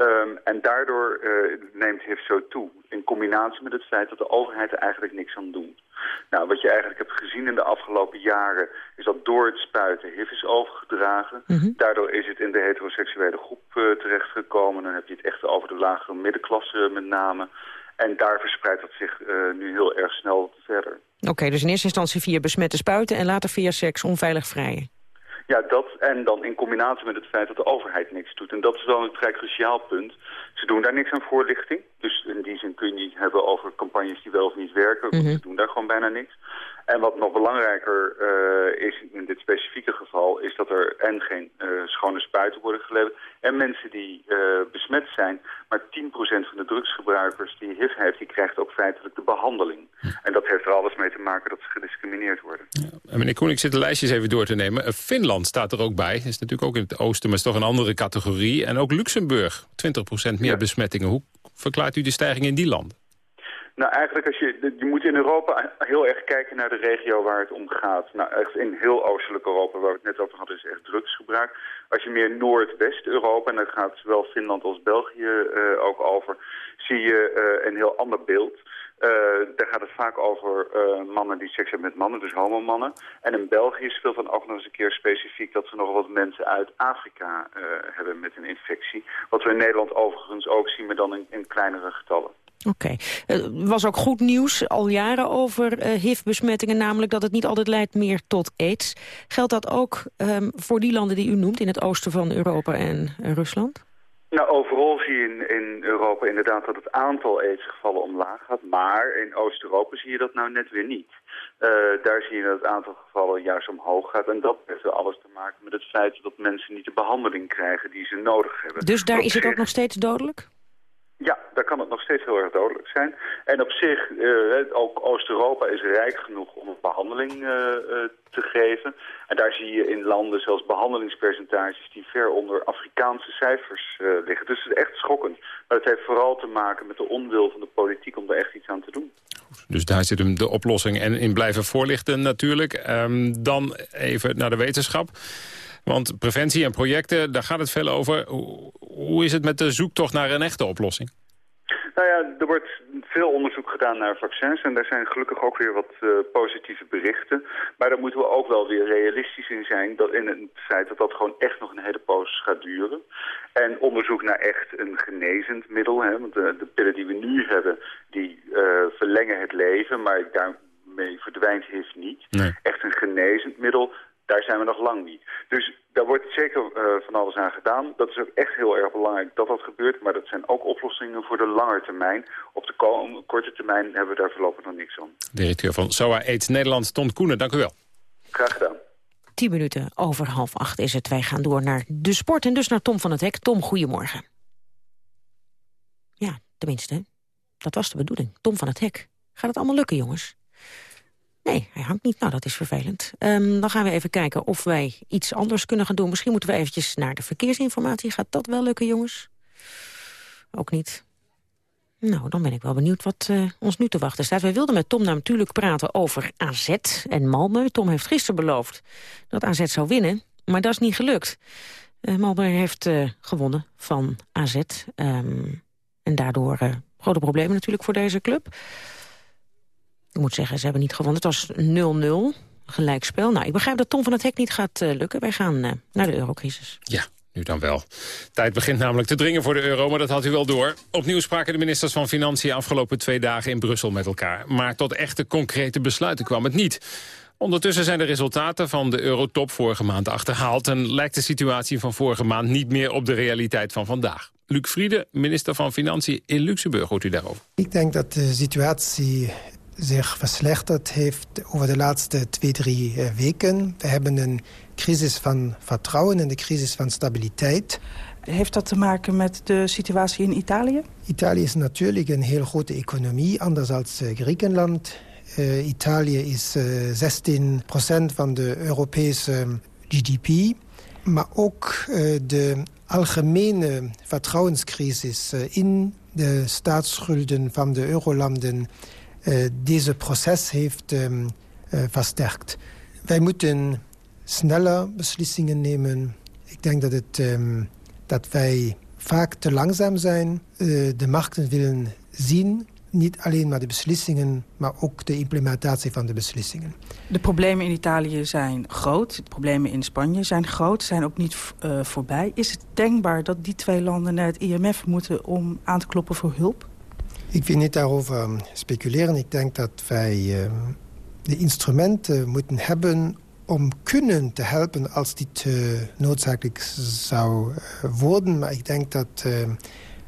Um, en daardoor uh, neemt HIV zo toe. In combinatie met het feit dat de overheid er eigenlijk niks aan doet. Nou, wat je eigenlijk hebt gezien in de afgelopen jaren... is dat door het spuiten HIV is overgedragen. Mm Daardoor is het in de heteroseksuele groep uh, terechtgekomen. Dan heb je het echt over de lagere middenklasse met name. En daar verspreidt dat zich uh, nu heel erg snel verder. Oké, dus in eerste instantie via besmette spuiten... en later via seks onveilig vrijen. Ja, dat en dan in combinatie met het feit dat de overheid niks doet. En dat is wel een vrij cruciaal punt. Ze doen daar niks aan voorlichting. Dus in die zin kun je niet hebben over campagnes die wel of niet werken. Mm Ze doen daar gewoon bijna niks. En wat nog belangrijker uh, is in dit specifieke geval... is dat er en geen uh, schone spuiten worden geleverd... en mensen die uh, besmet zijn... maar 10% van de drugsgebruikers die HIV heeft... die krijgt ook feitelijk de behandeling. En dat heeft er alles mee te maken dat ze gediscrimineerd worden. Ja. Meneer Koen, ik zit de lijstjes even door te nemen. Finland staat er ook bij. Dat is natuurlijk ook in het oosten, maar is toch een andere categorie. En ook Luxemburg, 20% meer ja. besmettingen. Hoe verklaart u de stijging in die landen? Nou, eigenlijk als je, je moet in Europa heel erg kijken naar de regio waar het om gaat. Nou, echt in heel oostelijk Europa, waar we het net over hadden, is echt drugsgebruik. Als je meer Noordwest-Europa, en daar gaat zowel Finland als België uh, ook over, zie je uh, een heel ander beeld. Uh, daar gaat het vaak over mannen die seks hebben met mannen, dus homomannen. En in België speelt dan ook nog eens een keer specifiek dat ze nog wat mensen uit Afrika hebben met een infectie. Wat we in Nederland overigens ook zien, maar dan in, in kleinere getallen. Oké. Uh, was ook goed nieuws al jaren over HIV-besmettingen... namelijk dat het niet altijd leidt meer tot aids. Geldt dat ook um, voor die landen die u noemt... in het oosten van Europa en Rusland? Nou, overal zie je in, in Europa inderdaad dat het aantal aidsgevallen omlaag gaat. Maar in Oost-Europa zie je dat nou net weer niet. Uh, daar zie je dat het aantal gevallen juist omhoog gaat. En dat heeft wel alles te maken met het feit dat mensen niet de behandeling krijgen die ze nodig hebben. Dus daar is het ook nog steeds dodelijk? Ja, daar kan het nog steeds heel erg dodelijk zijn. En op zich, uh, ook Oost-Europa is rijk genoeg om een behandeling uh, te geven. En daar zie je in landen zelfs behandelingspercentages die ver onder Afrikaanse cijfers liggen. Dus het is echt schokkend. Maar het heeft vooral te maken met de onwil van de politiek om er echt iets aan te doen. Dus daar zit hem de oplossing en in blijven voorlichten natuurlijk. Um, dan even naar de wetenschap. Want preventie en projecten, daar gaat het veel over. Hoe is het met de zoektocht naar een echte oplossing? Nou ja, er wordt veel onderzoek gedaan naar vaccins en daar zijn gelukkig ook weer wat uh, positieve berichten. Maar daar moeten we ook wel weer realistisch in zijn dat in het feit dat dat gewoon echt nog een hele poos gaat duren. En onderzoek naar echt een genezend middel, hè, want de, de pillen die we nu hebben, die uh, verlengen het leven, maar daarmee verdwijnt HIV niet. Nee. Echt een genezend middel, daar zijn we nog lang niet. Dus daar wordt zeker uh, van alles aan gedaan. Dat is ook echt heel erg belangrijk dat dat gebeurt. Maar dat zijn ook oplossingen voor de lange termijn. Op de korte termijn hebben we daar voorlopig nog niks aan. Directeur van SOA AIDS Nederland, Ton Koenen, dank u wel. Graag gedaan. Tien minuten over half acht is het. Wij gaan door naar de sport en dus naar Tom van het Hek. Tom, goedemorgen. Ja, tenminste, dat was de bedoeling. Tom van het Hek. Gaat het allemaal lukken, jongens? Nee, hij hangt niet. Nou, dat is vervelend. Um, dan gaan we even kijken of wij iets anders kunnen gaan doen. Misschien moeten we eventjes naar de verkeersinformatie. Gaat dat wel lukken, jongens? Ook niet. Nou, dan ben ik wel benieuwd wat uh, ons nu te wachten staat. Wij wilden met Tom natuurlijk praten over AZ en Malmö. Tom heeft gisteren beloofd dat AZ zou winnen, maar dat is niet gelukt. Uh, Malmö heeft uh, gewonnen van AZ. Um, en daardoor grote problemen natuurlijk voor deze club. Ik moet zeggen, ze hebben niet gewonnen. Het was 0-0, gelijkspel. Nou, ik begrijp dat Tom van het Hek niet gaat uh, lukken. Wij gaan uh, naar de eurocrisis. Ja, nu dan wel. Tijd begint namelijk te dringen voor de euro, maar dat had u wel door. Opnieuw spraken de ministers van Financiën afgelopen twee dagen in Brussel met elkaar. Maar tot echte concrete besluiten kwam het niet. Ondertussen zijn de resultaten van de eurotop vorige maand achterhaald... en lijkt de situatie van vorige maand niet meer op de realiteit van vandaag. Luc Friede, minister van Financiën in Luxemburg, hoort u daarover? Ik denk dat de situatie zich verslechterd heeft over de laatste twee, drie eh, weken. We hebben een crisis van vertrouwen en de crisis van stabiliteit. Heeft dat te maken met de situatie in Italië? Italië is natuurlijk een heel grote economie, anders dan uh, Griekenland. Uh, Italië is uh, 16% van de Europese GDP. Maar ook uh, de algemene vertrouwenscrisis in de staatsschulden van de eurolanden deze proces heeft um, uh, versterkt. Wij moeten sneller beslissingen nemen. Ik denk dat, het, um, dat wij vaak te langzaam zijn. Uh, de markten willen zien niet alleen maar de beslissingen, maar ook de implementatie van de beslissingen. De problemen in Italië zijn groot, de problemen in Spanje zijn groot, zijn ook niet voorbij. Is het denkbaar dat die twee landen naar het IMF moeten om aan te kloppen voor hulp? Ik wil niet daarover speculeren. Ik denk dat wij uh, de instrumenten moeten hebben om kunnen te helpen als dit uh, noodzakelijk zou uh, worden. Maar ik denk dat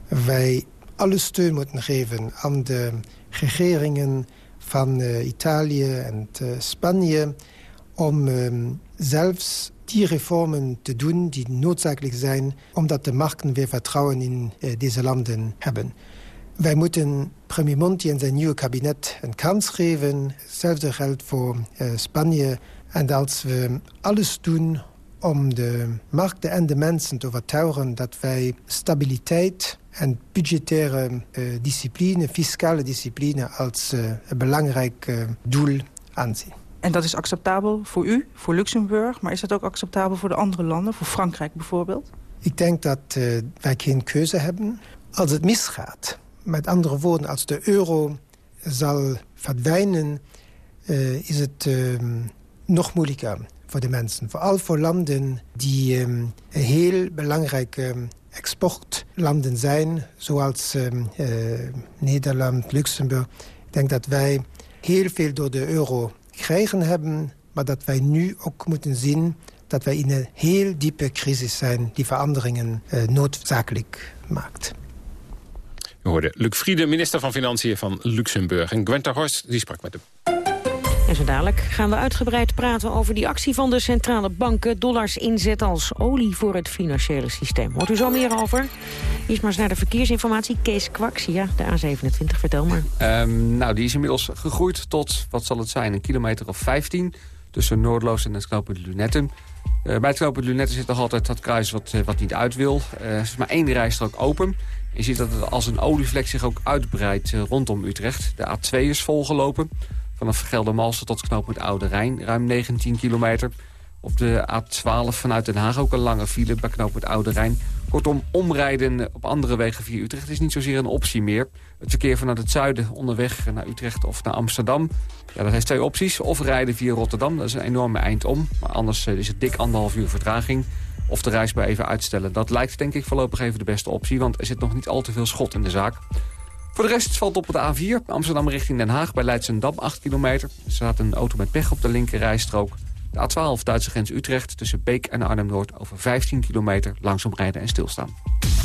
wij alle steun moeten geven aan de regeringen van Italië en Spanje... om zelfs die reformen te doen die noodzakelijk zijn... omdat de markten weer vertrouwen in deze landen hebben. Wij moeten premier Monti en zijn nieuwe kabinet een kans geven. Hetzelfde geldt voor uh, Spanje. En als we alles doen om de markten en de mensen te overtuigen... dat wij stabiliteit en budgettaire uh, discipline, fiscale discipline... als een belangrijk doel aanzien. En dat is acceptabel voor u, voor Luxemburg... maar is dat ook acceptabel voor de andere landen, voor Frankrijk bijvoorbeeld? Ik denk dat wij geen keuze hebben. Als het misgaat met andere woorden, als de euro zal verdwijnen... Uh, is het uh, nog moeilijker voor de mensen. Vooral voor landen die uh, heel belangrijke exportlanden zijn... zoals Nederland, Luxemburg. Ik denk dat wij heel veel door de euro krijgen hebben... maar dat wij nu ook moeten zien dat wij in een heel diepe crisis zijn die veranderingen uh, noodzakelijk maakt. We hoorden Luc Friede, minister van Financiën van Luxemburg. En Gwenta Horst die sprak met hem. En zo dadelijk gaan we uitgebreid praten over die actie van de centrale banken. Dollars inzet als olie voor het financiële systeem. Hoort u zo meer over? Eerst maar eens naar de verkeersinformatie. Kees Kwaks, ja, de A27, vertel maar. Um, nou, die is inmiddels gegroeid tot, wat zal het zijn, een kilometer of 15... tussen Noordloos en het knooppunt Lunetten. Uh, bij het knooppunt Lunetten zit nog altijd dat kruis wat, uh, wat niet uit wil. Uh, er is maar één rijstrook open. Je ziet dat het als een olievlek zich ook uitbreidt rondom Utrecht. De A2 is volgelopen. Vanaf Geldermalsen tot knooppunt Oude Rijn, ruim 19 kilometer. Op de A12 vanuit Den Haag ook een lange file bij knooppunt Oude Rijn. Kortom, omrijden op andere wegen via Utrecht is niet zozeer een optie meer. Het verkeer vanuit het zuiden onderweg naar Utrecht of naar Amsterdam... Ja, dat heeft twee opties. Of rijden via Rotterdam, dat is een enorme eind om. Maar anders eh, is het dik anderhalf uur vertraging. Of de reis bij even uitstellen. Dat lijkt denk ik voorlopig even de beste optie... want er zit nog niet al te veel schot in de zaak. Voor de rest valt op de A4, Amsterdam richting Den Haag... bij Leidsendam 8 kilometer. Er staat een auto met pech op de linker rijstrook. De A12 Duitse grens Utrecht tussen Beek en Arnhem-Noord... over 15 kilometer langzaam rijden en stilstaan.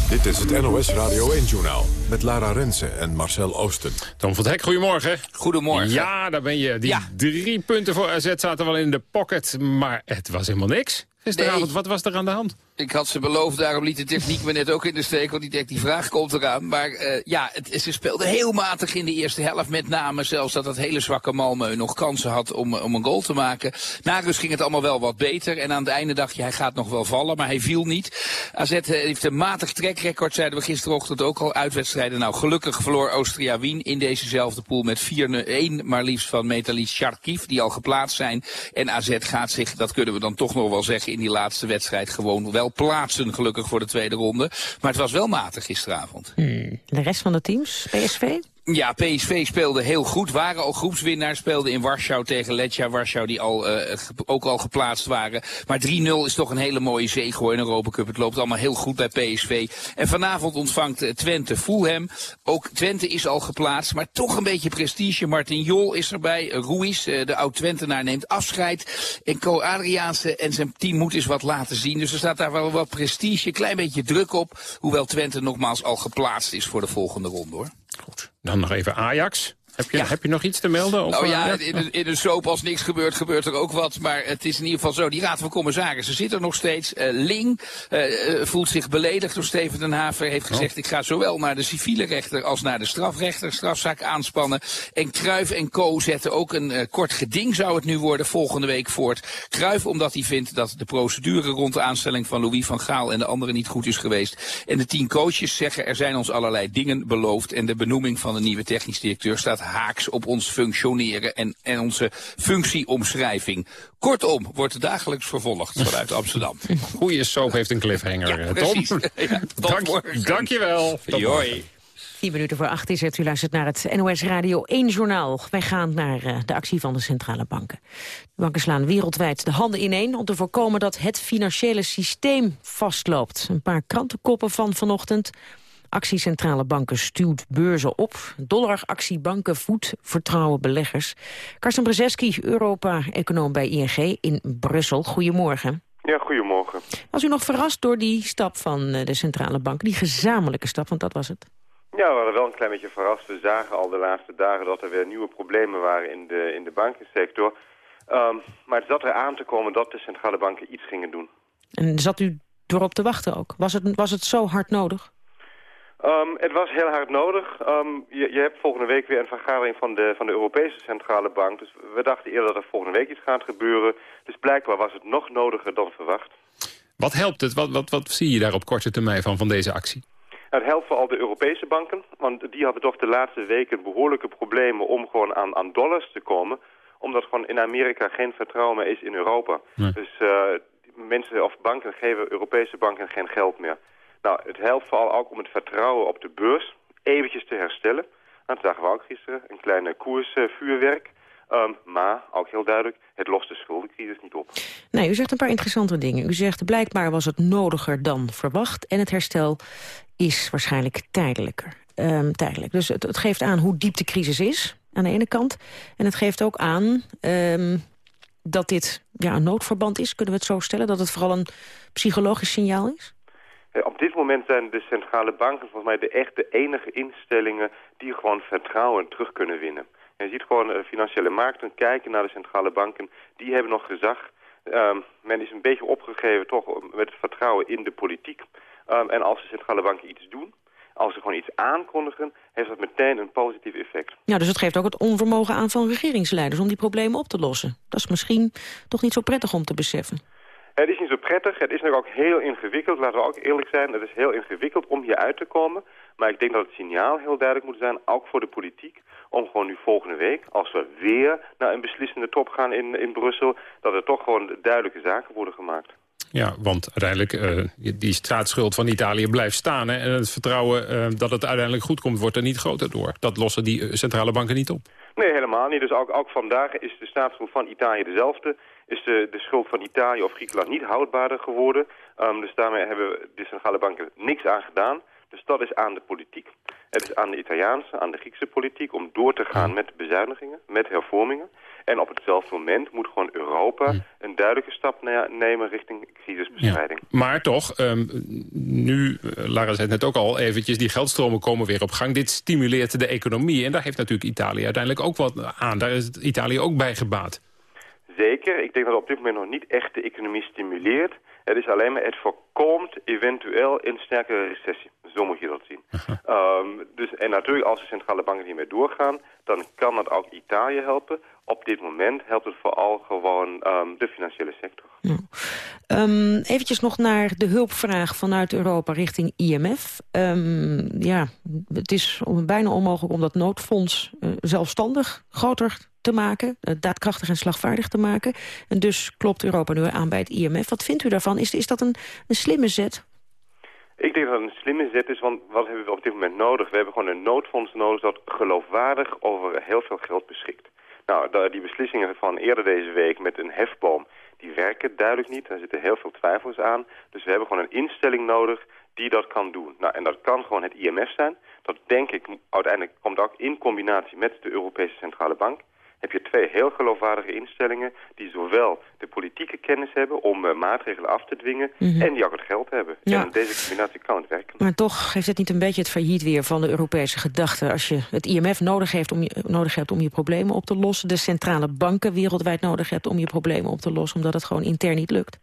Dit is het NOS Radio 1-journaal met Lara Rensen en Marcel Oosten. Tom van het Hek, goedemorgen. Goedemorgen. Ja, daar ben je. Die drie punten voor AZ zaten wel in de pocket, maar het was helemaal niks. Gisteravond, wat was er aan de hand? Ik had ze beloofd, daarom liet de techniek me net ook in de steek. Want die, denk, die vraag komt eraan. Maar uh, ja, het, ze speelden heel matig in de eerste helft. Met name zelfs dat dat hele zwakke Malmö nog kansen had om, om een goal te maken. Na rust ging het allemaal wel wat beter. En aan het einde dacht je, hij gaat nog wel vallen. Maar hij viel niet. AZ eh, heeft een matig trekrecord, zeiden we gisterochtend ook al. Uitwedstrijden. Nou, gelukkig verloor Austria Wien in dezezelfde pool met 4-1. Maar liefst van Metalist Sharkiv, die al geplaatst zijn. En AZ gaat zich, dat kunnen we dan toch nog wel zeggen, in die laatste wedstrijd gewoon wel plaatsen, gelukkig voor de tweede ronde. Maar het was wel matig gisteravond. Hmm. De rest van de teams, PSV? Ja, PSV speelde heel goed. Waren al groepswinnaar. Speelde in Warschau tegen Lecha Warschau, die al, uh, ook al geplaatst waren. Maar 3-0 is toch een hele mooie zege hoor in Europa Cup. Het loopt allemaal heel goed bij PSV. En vanavond ontvangt eh, Twente Fulham. Ook Twente is al geplaatst, maar toch een beetje prestige. Martin Jol is erbij. Ruiz, de oud-Twentenaar, neemt afscheid. En Co Adriaanse en zijn team moet eens wat laten zien. Dus er staat daar wel wat prestige, klein beetje druk op. Hoewel Twente nogmaals al geplaatst is voor de volgende ronde hoor. Dan nog even Ajax. Heb je, heb je nog iets te melden? Of, nou ja, in, een, in een soap als niks gebeurt, gebeurt er ook wat. Maar het is in ieder geval zo, die Raad van Commissarissen zit er nog steeds. Uh, Ling uh, voelt zich beledigd door Steven den Haver. Heeft gezegd, oh. ik ga zowel naar de civiele rechter als naar de strafrechter strafzaak aanspannen. En Kruif en Co zetten ook een uh, kort geding, zou het nu worden, volgende week voort. Kruif omdat hij vindt dat de procedure rond de aanstelling van Louis van Gaal en de anderen niet goed is geweest. En de tien coaches zeggen, er zijn ons allerlei dingen beloofd. En de benoeming van de nieuwe technisch directeur staat haaks op ons functioneren en, en onze functieomschrijving. Kortom, wordt dagelijks vervolgd vanuit *laughs* Amsterdam. Goeie soap heeft een cliffhanger, ja, Tom. Ja, *laughs* Dank, dankjewel. Joi. Vier minuten voor acht is het. U luistert naar het NOS Radio 1 Journaal. Wij gaan naar uh, de actie van de centrale banken. De banken slaan wereldwijd de handen ineen... om te voorkomen dat het financiële systeem vastloopt. Een paar krantenkoppen van vanochtend. Actiecentrale banken stuwt beurzen op. Dollaractie banken voedt vertrouwen beleggers. Karsten Brzeski, Europa-econoom bij ING in Brussel. Goedemorgen. Ja, goedemorgen. Was u nog verrast door die stap van eh, de centrale bank, die gezamenlijke stap, want dat was het? Ja, we waren wel een klein beetje verrast. We zagen al de laatste dagen dat er weer nieuwe problemen waren in de, in de bankensector. Um, maar het zat er aan te komen dat de centrale banken iets gingen doen. En zat u erop te wachten ook? Was het, was het zo hard nodig? Um, het was heel hard nodig. Um, je, je, hebt volgende week weer een vergadering van de, van de Europese Centrale Bank. Dus we dachten eerder dat er volgende week iets gaat gebeuren. Dus blijkbaar was het nog nodiger dan verwacht. Wat helpt het? Wat, wat, wat zie je daar op korte termijn van, van deze actie? Nou, het helpt vooral de Europese banken. Want die hadden toch de laatste weken behoorlijke problemen om gewoon aan, aan dollars te komen. Omdat gewoon in Amerika geen vertrouwen meer is in Europa. Dus uh, mensen of banken geven Europese banken geen geld meer. Nou, het helpt vooral ook om het vertrouwen op de beurs eventjes te herstellen. Dat zagen we ook gisteren, een kleine koersvuurwerk. Um, maar, ook heel duidelijk, het lost de schuldencrisis niet op. Nee, u zegt een paar interessante dingen. U zegt blijkbaar was het nodiger dan verwacht... en het herstel is waarschijnlijk tijdelijker. Um, tijdelijk. Dus het, geeft aan hoe diep de crisis is, aan de ene kant. En het geeft ook aan um, dat dit ja, een noodverband is? Kunnen we het zo stellen? Dat het vooral een psychologisch signaal is? Op dit moment zijn de centrale banken volgens mij de echt de enige instellingen die gewoon vertrouwen terug kunnen winnen. En je ziet gewoon de financiële markten kijken naar de centrale banken. Die hebben nog gezag. Um, men is een beetje opgegeven toch met het vertrouwen in de politiek. Um, en als de centrale banken iets doen, als ze gewoon iets aankondigen, heeft dat meteen een positief effect. Ja, dus het geeft ook het onvermogen aan van regeringsleiders om die problemen op te lossen. Dat is misschien toch niet zo prettig om te beseffen. Het is niet zo prettig. Het is natuurlijk ook heel ingewikkeld. Laten we ook eerlijk zijn. Het is heel ingewikkeld om hier uit te komen. Maar ik denk dat het signaal heel duidelijk moet zijn, ook voor de politiek, om gewoon nu volgende week, als we weer naar een beslissende top gaan in, in Brussel, dat er toch gewoon duidelijke zaken worden gemaakt. Ja, want uiteindelijk, uh, die staatsschuld van Italië blijft staan. Hè, en het vertrouwen uh, dat het uiteindelijk goed komt, wordt er niet groter door. Dat lossen die eh, centrale banken niet op. Nee, helemaal niet. Dus ook, ook vandaag is de staatsschuld van Italië dezelfde. Is de, de schuld van Italië of Griekenland niet houdbaarder geworden. Um, dus daarmee hebben de centrale banken niks aan gedaan. Dus dat is aan de politiek. Het is aan de Italiaanse, aan de Griekse politiek om door te gaan met bezuinigingen, met hervormingen. En op hetzelfde moment moet gewoon Europa een duidelijke stap nemen richting crisisbestrijding. Ja. Maar toch, um, nu, eh, Lara zei het net ook al eventjes, die geldstromen komen weer op gang. Dit stimuleert de economie en daar heeft natuurlijk Italië uiteindelijk ook wat aan. Daar is Italië ook bij gebaat. Zeker. Ik denk dat op dit moment nog niet echt de economie stimuleert. Het is alleen maar, het voorkomt eventueel een sterkere recessie. Zo moet je dat zien. um, *laughs* dus, en natuurlijk, als de centrale banken hiermee doorgaan, dan kan dat ook Italië helpen. Op dit moment helpt het vooral gewoon um, de financiële sector. Ja. Um, eventjes nog naar de hulpvraag vanuit Europa richting IMF. ja, het is bijna onmogelijk om dat noodfonds uh, zelfstandig groter te maken, uh, daadkrachtig en slagvaardig te maken. En dus klopt Europa nu aan bij het IMF. Wat vindt u daarvan? Is, is dat een, een slimme zet? Ik denk dat het een slimme zet is, want wat hebben we op dit moment nodig? We hebben gewoon een noodfonds nodig dat geloofwaardig over heel veel geld beschikt. Nou, die beslissingen van eerder deze week met een hefboom, die werken duidelijk niet. Daar zitten heel veel twijfels aan. Dus we hebben gewoon een instelling nodig die dat kan doen. Nou, en dat kan gewoon het IMF zijn. Dat denk ik uiteindelijk komt ook in combinatie met de Europese Centrale Bank heb je twee heel geloofwaardige instellingen... die zowel de politieke kennis hebben om uh, maatregelen af te dwingen... Mm -hmm. en die ook het geld hebben. Ja. En deze combinatie kan het werken. Maar toch heeft het niet een beetje het failliet weer van de Europese gedachte... als je het IMF nodig, heeft om je, nodig hebt om je problemen op te lossen... de centrale banken wereldwijd nodig hebt om je problemen op te lossen... omdat het gewoon intern niet lukt?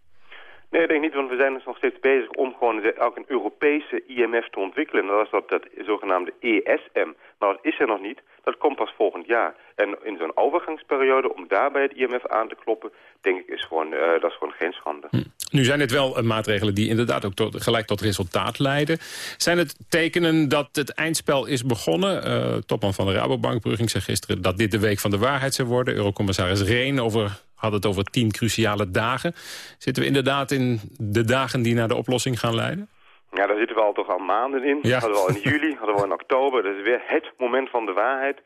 Nee, ik denk niet, want we zijn dus nog steeds bezig om gewoon ook een Europese IMF te ontwikkelen. Dat is dat, dat zogenaamde ESM. Maar dat is er nog niet. Dat komt pas volgend jaar. En in zo'n overgangsperiode, om daar bij het IMF aan te kloppen... denk ik, is gewoon, uh, dat is gewoon geen schande. Hm. Nu zijn dit wel uh, maatregelen die inderdaad ook gelijk tot resultaat leiden. Zijn het tekenen dat het eindspel is begonnen? Uh, topman van de Rabobank, Brugging, zei gisteren... dat dit de week van de waarheid zou worden. Eurocommissaris Reen over, had het over tien cruciale dagen. Zitten we inderdaad in de dagen die naar de oplossing gaan leiden? Ja, daar zitten we al toch al maanden in. Ja. Hadden we al in juli, *laughs* hadden we al in oktober. Dat is weer het moment van de waarheid.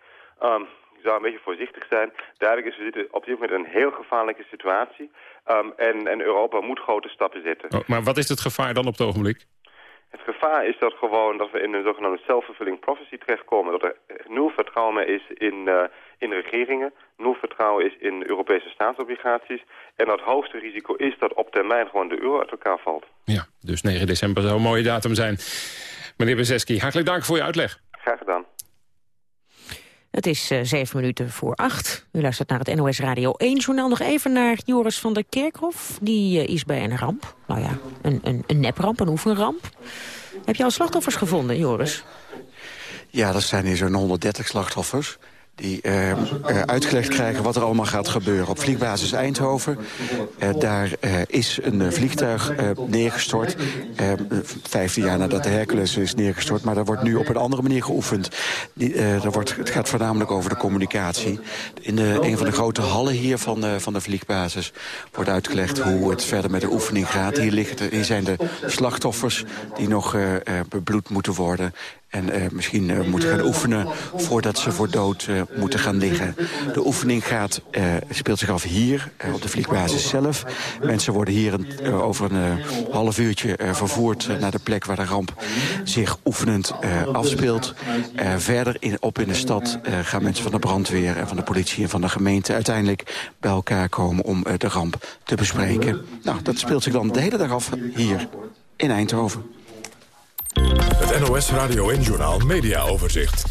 Um, ik zou een beetje voorzichtig zijn. Duidelijk is, we zitten op dit moment in een heel gevaarlijke situatie. Um, en, en Europa moet grote stappen zetten. Oh, maar wat is het gevaar dan op het ogenblik? Het gevaar is dat gewoon dat we in een zogenaamde self-fulfilling prophecy terechtkomen. Dat er nul vertrouwen meer is in, uh, in regeringen. Nul vertrouwen is in Europese staatsobligaties. En dat hoogste risico is dat op termijn gewoon de euro uit elkaar valt. Ja, dus 9 december zou een mooie datum zijn. Meneer Bezeski, hartelijk dank voor uw uitleg. Graag gedaan. Het is uh, zeven minuten voor acht. U luistert naar het NOS Radio 1 journaal. Nog even naar Joris van der Kerkhof. Die uh, is bij een ramp. Nou ja, een, een, een nepramp, een oefenramp. Heb je al slachtoffers gevonden, Joris? Ja, dat zijn hier zo'n 130 slachtoffers die uh, uitgelegd krijgen wat er allemaal gaat gebeuren. Op vliegbasis Eindhoven, uh, daar is een vliegtuig neergestort. Vijftien jaar nadat de Hercules is neergestort. Maar daar wordt nu op een andere manier geoefend. Die, daar wordt, het gaat voornamelijk over de communicatie. In de, een van de grote hallen hier van de, van de vliegbasis wordt uitgelegd hoe het verder met de oefening gaat. Hier, liggen hier zijn de slachtoffers die nog bebloed moeten worden. En uh, misschien uh, moeten gaan oefenen voordat ze voor dood uh, moeten gaan liggen. De oefening gaat, speelt zich af hier, op de vliegbasis zelf. Mensen worden hier een, over een half uurtje vervoerd naar de plek waar de ramp zich oefenend afspeelt. verder in, op in de stad gaan mensen van de brandweer en van de politie en van de gemeente uiteindelijk bij elkaar komen om de ramp te bespreken. Nou, dat speelt zich dan de hele dag af hier in Eindhoven. NOS Radio en Journal Media Overzicht.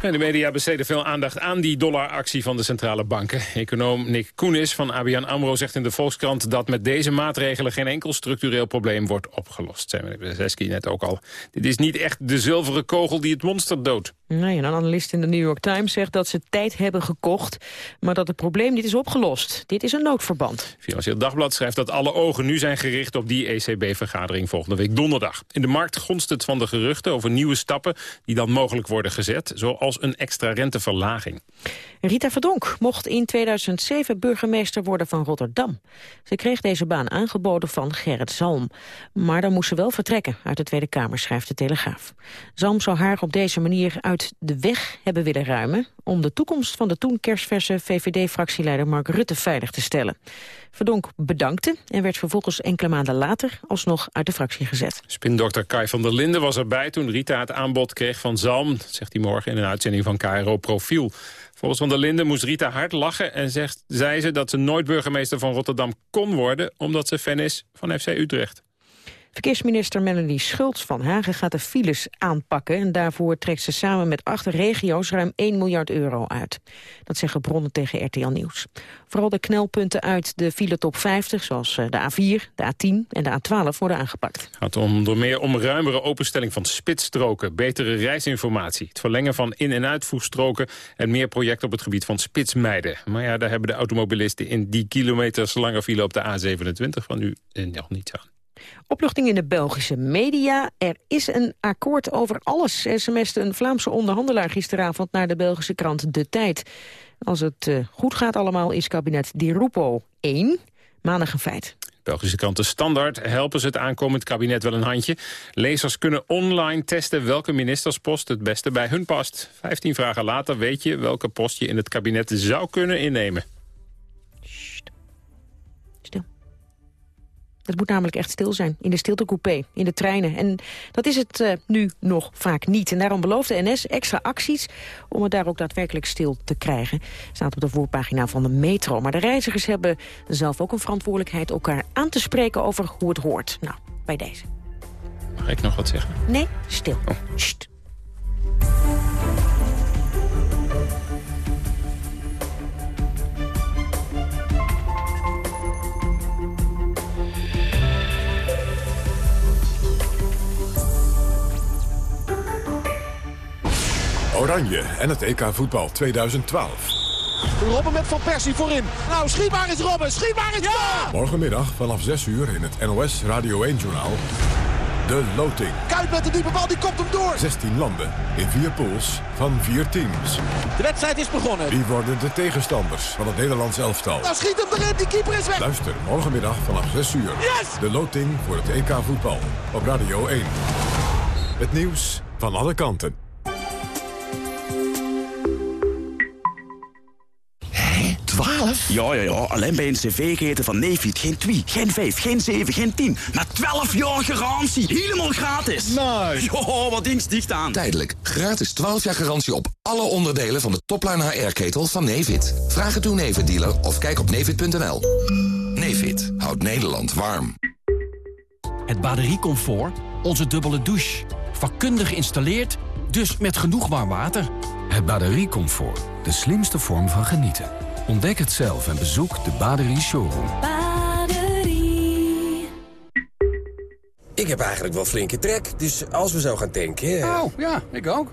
de media besteden veel aandacht aan die dollaractie van de centrale banken. Econoom Nick Koenis van ABN AMRO zegt in de Volkskrant... dat met deze maatregelen geen enkel structureel probleem wordt opgelost. Zei meneer Brzezinski net ook al. Dit is niet echt de zilveren kogel die het monster doodt. Nee, een analist in de New York Times zegt dat ze tijd hebben gekocht... maar dat het probleem niet is opgelost. Dit is een noodverband. Financieel Dagblad schrijft dat alle ogen nu zijn gericht... op die ECB-vergadering volgende week donderdag. In de markt gonst het van de geruchten over nieuwe stappen... die dan mogelijk worden gezet, zoals een extra renteverlaging. Rita Verdonk mocht in 2007 burgemeester worden van Rotterdam. Ze kreeg deze baan aangeboden van Gerrit Zalm. Maar dan moest ze wel vertrekken uit de Tweede Kamer, schrijft de Telegraaf. Zalm zou haar op deze manier uit de weg hebben willen ruimen... om de toekomst van de toen kerstverse VVD-fractieleider Mark Rutte veilig te stellen. Verdonk bedankte en werd vervolgens enkele maanden later alsnog uit de fractie gezet. Spindokter Kai van der Linden was erbij toen Rita het aanbod kreeg van Zalm. Zegt hij morgen in een uitzending van KRO Profiel. Volgens Van der Linden moest Rita hard lachen en zegt, zei ze dat ze nooit burgemeester van Rotterdam kon worden... omdat ze fan is van FC Utrecht. Verkeersminister Melanie Schultz van Hagen gaat de files aanpakken... en daarvoor trekt ze samen met acht regio's ruim 1 miljard euro uit. Dat zeggen bronnen tegen RTL Nieuws. Vooral de knelpunten uit de file top 50, zoals eh, de A4, de A10 en de A12, worden aangepakt. Het gaat onder meer om ruimere openstelling van spitsstroken... betere reisinformatie, het verlengen van in- en uitvoegstroken... en meer projecten op het gebied van spitsmijden. Maar ja, daar hebben de automobilisten in die kilometers lange file op de A27 van nu eh, nog niets aan. Opluchting in de Belgische media. Er is een akkoord over alles, sms'te een Vlaamse onderhandelaar gisteravond naar de Belgische krant De Tijd. Als het uh, goed gaat allemaal is kabinet Di Rupo 1 maandag een feit. Belgische krant De Standaard helpen ze het aankomend kabinet wel een handje. Lezers kunnen online testen welke ministerspost het beste bij hun past. Vijftien vragen later weet je welke post je in het kabinet zou kunnen innemen. Het moet namelijk echt stil zijn, in de stiltecoupé, in de treinen. En dat is het uh, nu nog vaak niet. En daarom belooft de NS extra acties om het daar ook daadwerkelijk stil te krijgen. Staat op de voorpagina van de metro. Maar de reizigers hebben zelf ook een verantwoordelijkheid elkaar aan te spreken over hoe het hoort. Nou, bij deze. Mag ik nog wat zeggen? Nee, stil. Oh. Oranje en het EK voetbal 2012. Robben met Van Persie voorin. Nou, schiet maar eens Robben, schiet maar eens ja! Morgenmiddag vanaf 6 uur in het NOS Radio 1-journaal. De loting. Kuit met de diepe bal, die komt hem door. 16 landen in vier pools van vier teams. De wedstrijd is begonnen. Wie worden de tegenstanders van het Nederlands elftal? Nou schiet hem erin, die keeper is weg. Luister morgenmiddag vanaf 6 uur. Yes! De loting voor het EK voetbal op Radio 1. Het nieuws van alle kanten. 12? Ja, ja, ja. Alleen bij een cv-keten van Nefit. Geen 2, geen 5, geen 7, geen 10. Maar 12 jaar garantie. Helemaal gratis. Nice. Jo, wat ding sticht aan. Tijdelijk. Gratis 12 jaar garantie op alle onderdelen van de topline HR-ketel van Nefit. Vraag het uw Nefit-dealer of kijk op nefit.nl. Nefit houdt Nederland warm. Het batteriecomfort, onze dubbele douche. Vakkundig geïnstalleerd, dus met genoeg warm water. Het batteriecomfort, de slimste vorm van genieten. Ontdek het zelf en bezoek de Baderie Showroom. Baderie. Ik heb eigenlijk wel flinke trek, dus als we zo gaan tanken... Oh, ja, ik ook.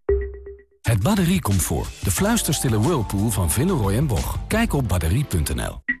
Het batteriecomfort. De fluisterstille whirlpool van Villeroy en Boch. Kijk op batterie.nl.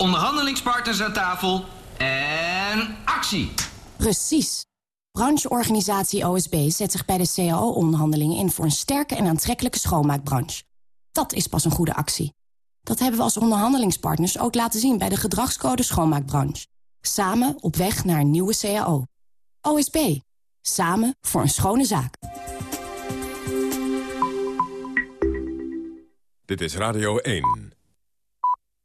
onderhandelingspartners aan tafel en actie. Precies. Brancheorganisatie OSB zet zich bij de CAO-onderhandelingen in... voor een sterke en aantrekkelijke schoonmaakbranche. Dat is pas een goede actie. Dat hebben we als onderhandelingspartners ook laten zien... bij de gedragscode schoonmaakbranche. Samen op weg naar een nieuwe CAO. OSB. Samen voor een schone zaak. Dit is Radio 1.